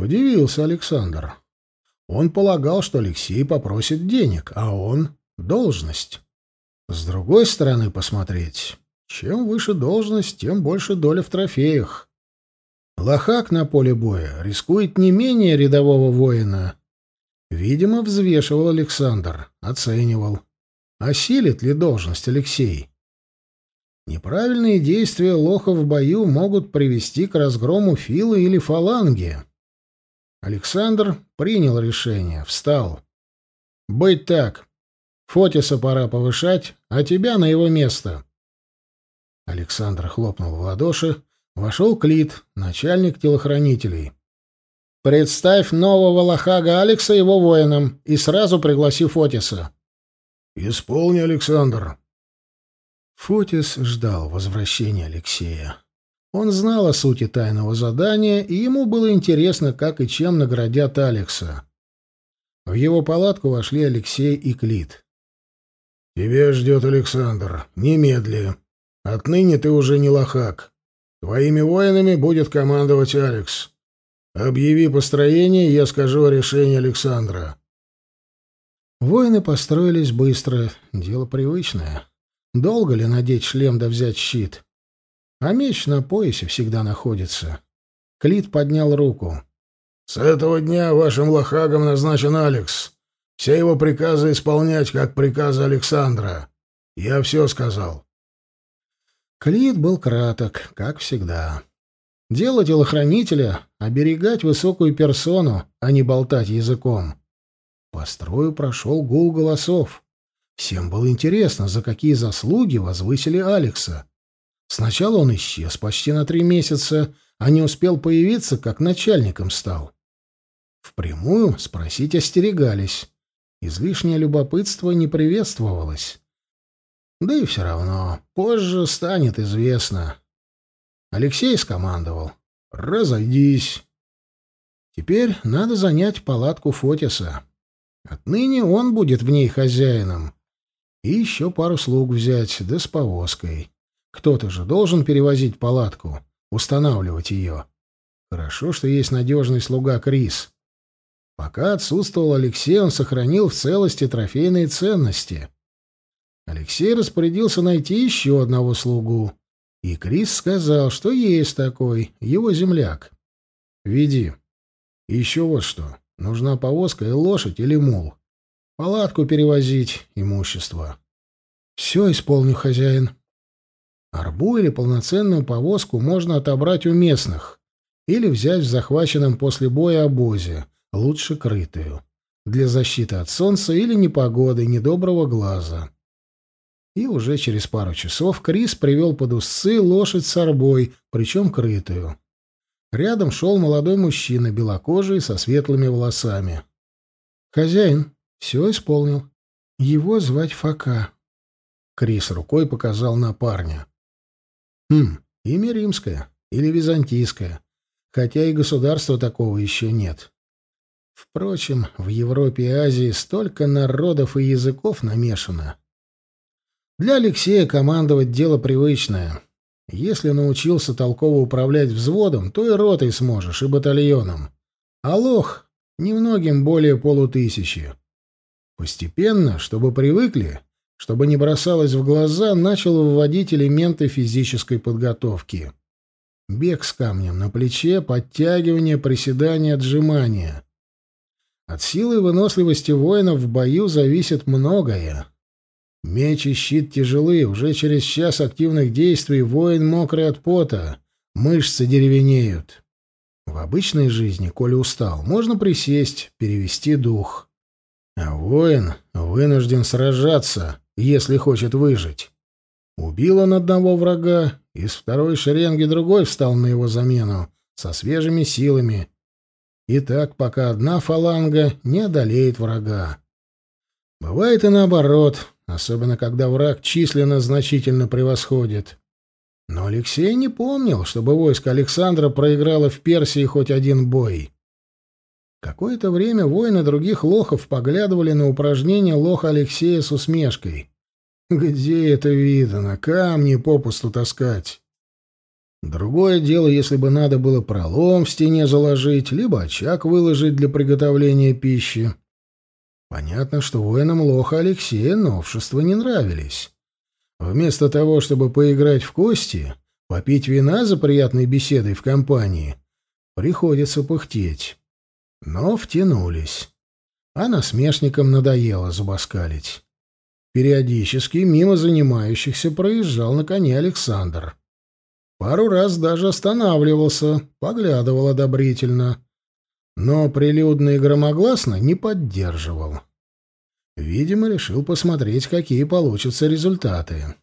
Подивился Александр. Он полагал, что Алексей попросит денег, а он — должность. С другой стороны посмотреть, чем выше должность, тем больше доля в трофеях. Лохак на поле боя рискует не менее рядового воина, Видимо, взвешивал Александр, оценивал. Осилит ли должность Алексей? Неправильные действия лоха в бою могут привести к разгрому Филы или фаланги. Александр принял решение, встал. «Быть так. Фотиса пора повышать, а тебя на его место». Александр хлопнул в ладоши. Вошел Клит, начальник телохранителей. Представь нового лохага Алекса его воинам и сразу пригласи Фотиса. Исполни, Александр. Фотис ждал возвращения Алексея. Он знал о сути тайного задания, и ему было интересно, как и чем наградят Алекса. В его палатку вошли Алексей и Клит. «Тебя ждет Александр. Немедли. Отныне ты уже не лохак. Твоими воинами будет командовать Алекс. Объяви построение, я скажу о решении Александра. Воины построились быстро, дело привычное. Долго ли надеть шлем да взять щит? А меч на поясе всегда находится. Клит поднял руку. «С этого дня вашим лохагом назначен Алекс. Все его приказы исполнять, как приказы Александра. Я все сказал». Клит был краток, как всегда. Дело телохранителя — оберегать высокую персону, а не болтать языком. По строю прошел гул голосов. Всем было интересно, за какие заслуги возвысили Алекса. Сначала он исчез почти на три месяца, а не успел появиться, как начальником стал. Впрямую спросить остерегались. Излишнее любопытство не приветствовалось. Да и все равно, позже станет известно. Алексей скомандовал. «Разойдись». Теперь надо занять палатку Фотиса. Отныне он будет в ней хозяином. И еще пару слуг взять, да с повозкой. Кто-то же должен перевозить палатку, устанавливать ее. Хорошо, что есть надежный слуга Крис. Пока отсутствовал Алексей, он сохранил в целости трофейные ценности. Алексей распорядился найти еще одного слугу. И Крис сказал, что есть такой, его земляк. «Веди». Еще вот что. Нужна повозка и лошадь или мул. Палатку перевозить, имущество. Все исполню, хозяин. Арбу или полноценную повозку можно отобрать у местных или взять в захваченном после боя обозе, лучше крытую, для защиты от солнца или непогоды, недоброго глаза. И уже через пару часов Крис привел под узцы лошадь с арбой, причем крытую. Рядом шел молодой мужчина, белокожий, со светлыми волосами. «Хозяин, все исполнил. Его звать Фака». Крис рукой показал на парня. Хм, имя римское или византийское, хотя и государства такого еще нет. Впрочем, в Европе и Азии столько народов и языков намешано. Для Алексея командовать дело привычное. Если научился толково управлять взводом, то и ротой сможешь, и батальоном. А лох — немногим более полутысячи. Постепенно, чтобы привыкли, чтобы не бросалось в глаза, начал вводить элементы физической подготовки. Бег с камнем на плече, подтягивание, приседания, отжимания. От силы и выносливости воинов в бою зависит многое. Меч и щит тяжелы, уже через час активных действий воин мокрый от пота, мышцы деревенеют. В обычной жизни, коли устал, можно присесть, перевести дух. А воин вынужден сражаться, если хочет выжить. Убил он одного врага, из второй шеренги другой встал на его замену, со свежими силами. И так, пока одна фаланга не одолеет врага. Бывает и наоборот, особенно когда враг численно значительно превосходит. Но Алексей не помнил, чтобы войско Александра проиграло в Персии хоть один бой. Какое-то время воины других лохов поглядывали на упражнения лоха Алексея с усмешкой. Где это видано? Камни попусту таскать. Другое дело, если бы надо было пролом в стене заложить, либо очаг выложить для приготовления пищи. Понятно, что воинам лоха Алексея новшества не нравились. Вместо того, чтобы поиграть в кости, попить вина за приятной беседой в компании, приходится пыхтеть. Но втянулись. А насмешникам надоело зубоскалить. Периодически мимо занимающихся проезжал на коне Александр. Пару раз даже останавливался, поглядывал одобрительно. Но прилюдно и громогласно не поддерживал. Видимо, решил посмотреть, какие получатся результаты.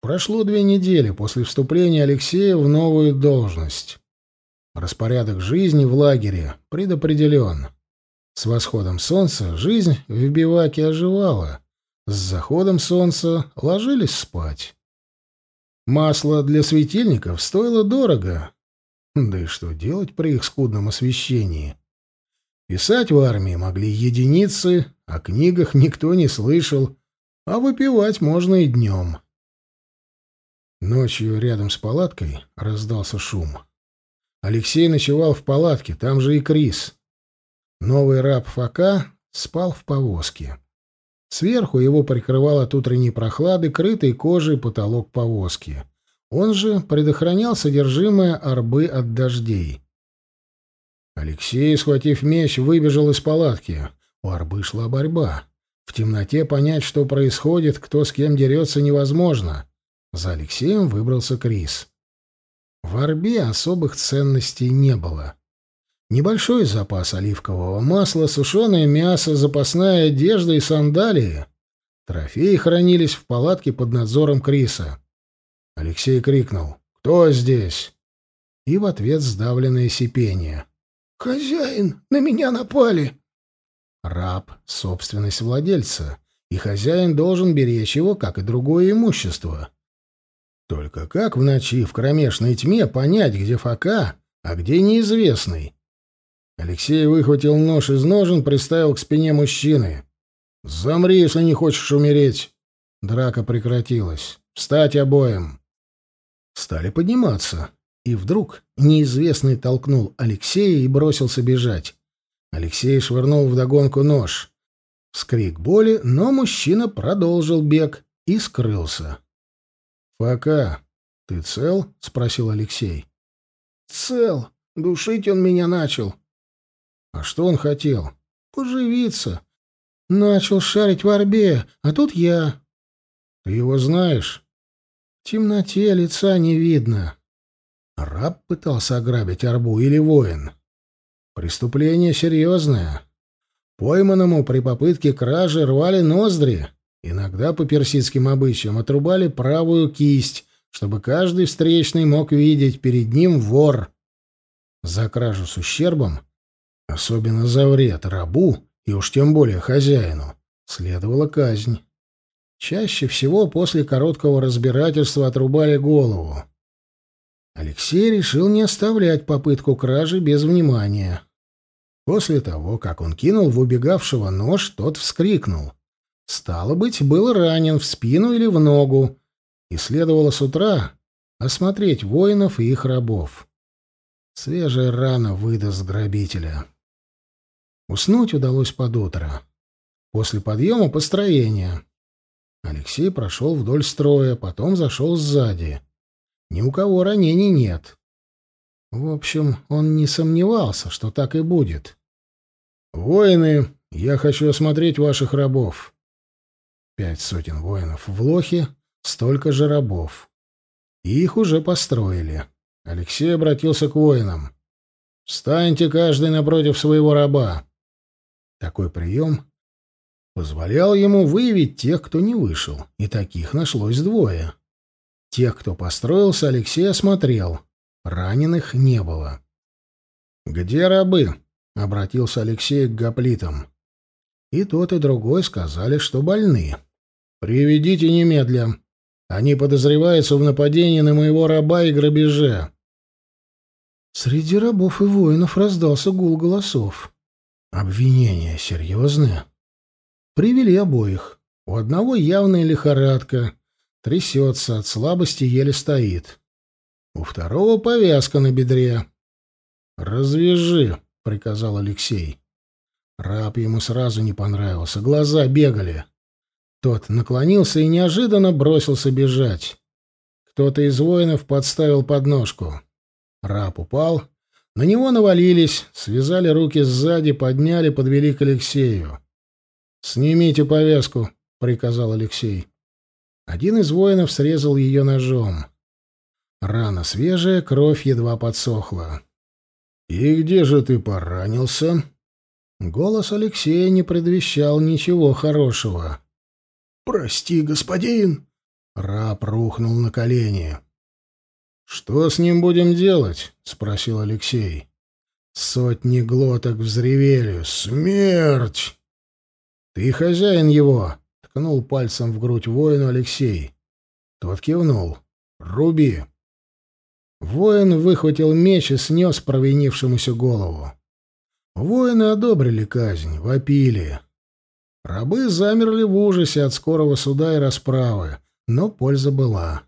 Прошло две недели после вступления Алексея в новую должность. Распорядок жизни в лагере предопределен. С восходом солнца жизнь в биваке оживала. С заходом солнца ложились спать. Масло для светильников стоило дорого. Да и что делать при их скудном освещении? Писать в армии могли единицы, о книгах никто не слышал, а выпивать можно и днем. Ночью рядом с палаткой раздался шум. Алексей ночевал в палатке, там же и Крис. Новый раб Фака спал в повозке. Сверху его прикрывал от утренней прохлады крытый кожей потолок повозки. Он же предохранял содержимое арбы от дождей. Алексей, схватив меч, выбежал из палатки. У арбы шла борьба. В темноте понять, что происходит, кто с кем дерется, невозможно. За Алексеем выбрался Крис. В арбе особых ценностей не было. Небольшой запас оливкового масла, сушеное мясо, запасная одежда и сандалии. Трофеи хранились в палатке под надзором Криса. Алексей крикнул «Кто здесь?» И в ответ сдавленное сипение. «Хозяин, на меня напали!» Раб — собственность владельца, и хозяин должен беречь его, как и другое имущество. Только как в ночи в кромешной тьме понять, где Фока, а где неизвестный? Алексей выхватил нож из ножен, приставил к спине мужчины. «Замри, если не хочешь умереть!» Драка прекратилась. «Встать обоим!» Стали подниматься. И вдруг неизвестный толкнул Алексея и бросился бежать. Алексей швырнул вдогонку нож. Вскрик боли, но мужчина продолжил бег и скрылся. «Фока, ты цел?» — спросил Алексей. «Цел. Душить он меня начал. А что он хотел? Поживиться. Начал шарить в орбе, а тут я. Ты его знаешь? В темноте лица не видно. Раб пытался ограбить арбу или воин? Преступление серьезное. Пойманному при попытке кражи рвали ноздри. Иногда по персидским обычаям отрубали правую кисть, чтобы каждый встречный мог видеть перед ним вор. За кражу с ущербом, особенно за вред рабу и уж тем более хозяину, следовала казнь. Чаще всего после короткого разбирательства отрубали голову. Алексей решил не оставлять попытку кражи без внимания. После того, как он кинул в убегавшего нож, тот вскрикнул. Стало быть, был ранен в спину или в ногу, и следовало с утра осмотреть воинов и их рабов. Свежая рана выдаст грабителя. Уснуть удалось под утро. После подъема построения. Алексей прошел вдоль строя, потом зашел сзади. Ни у кого ранений нет. В общем, он не сомневался, что так и будет. «Воины, я хочу осмотреть ваших рабов». Пять сотен воинов в Лохе, столько же рабов. И их уже построили. Алексей обратился к воинам. «Встаньте каждый напротив своего раба». Такой прием позволял ему выявить тех, кто не вышел, и таких нашлось двое. Тех, кто построился, Алексей осмотрел. Раненых не было. «Где рабы?» — обратился Алексей к гоплитам. И тот, и другой сказали, что больны. «Приведите немедля. Они подозреваются в нападении на моего раба и грабеже». Среди рабов и воинов раздался гул голосов. Обвинения серьезные. Привели обоих. У одного явная лихорадка, трясется, от слабости еле стоит. У второго повязка на бедре. «Развяжи», — приказал Алексей. Раб ему сразу не понравился, глаза бегали. Тот наклонился и неожиданно бросился бежать. Кто-то из воинов подставил подножку. Раб упал, на него навалились, связали руки сзади, подняли, подвели к Алексею. «Снимите повязку», — приказал Алексей. Один из воинов срезал ее ножом. Рана свежая, кровь едва подсохла. «И где же ты поранился?» Голос Алексея не предвещал ничего хорошего. «Прости, господин!» Раб рухнул на колени. «Что с ним будем делать?» — спросил Алексей. Сотни глоток взревели. «Смерть!» «Ты хозяин его!» ткнул пальцем в грудь воину Алексей. Тот кивнул. «Руби!» Воин выхватил меч и снес провинившемуся голову. Воины одобрили казнь, вопили. Рабы замерли в ужасе от скорого суда и расправы, но польза была.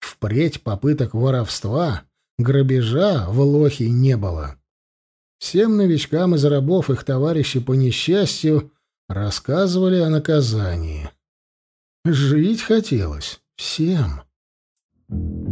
Впредь попыток воровства, грабежа в Лохе не было. Всем новичкам из рабов их товарищи по несчастью рассказывали о наказании. Жить хотелось всем. Thank you.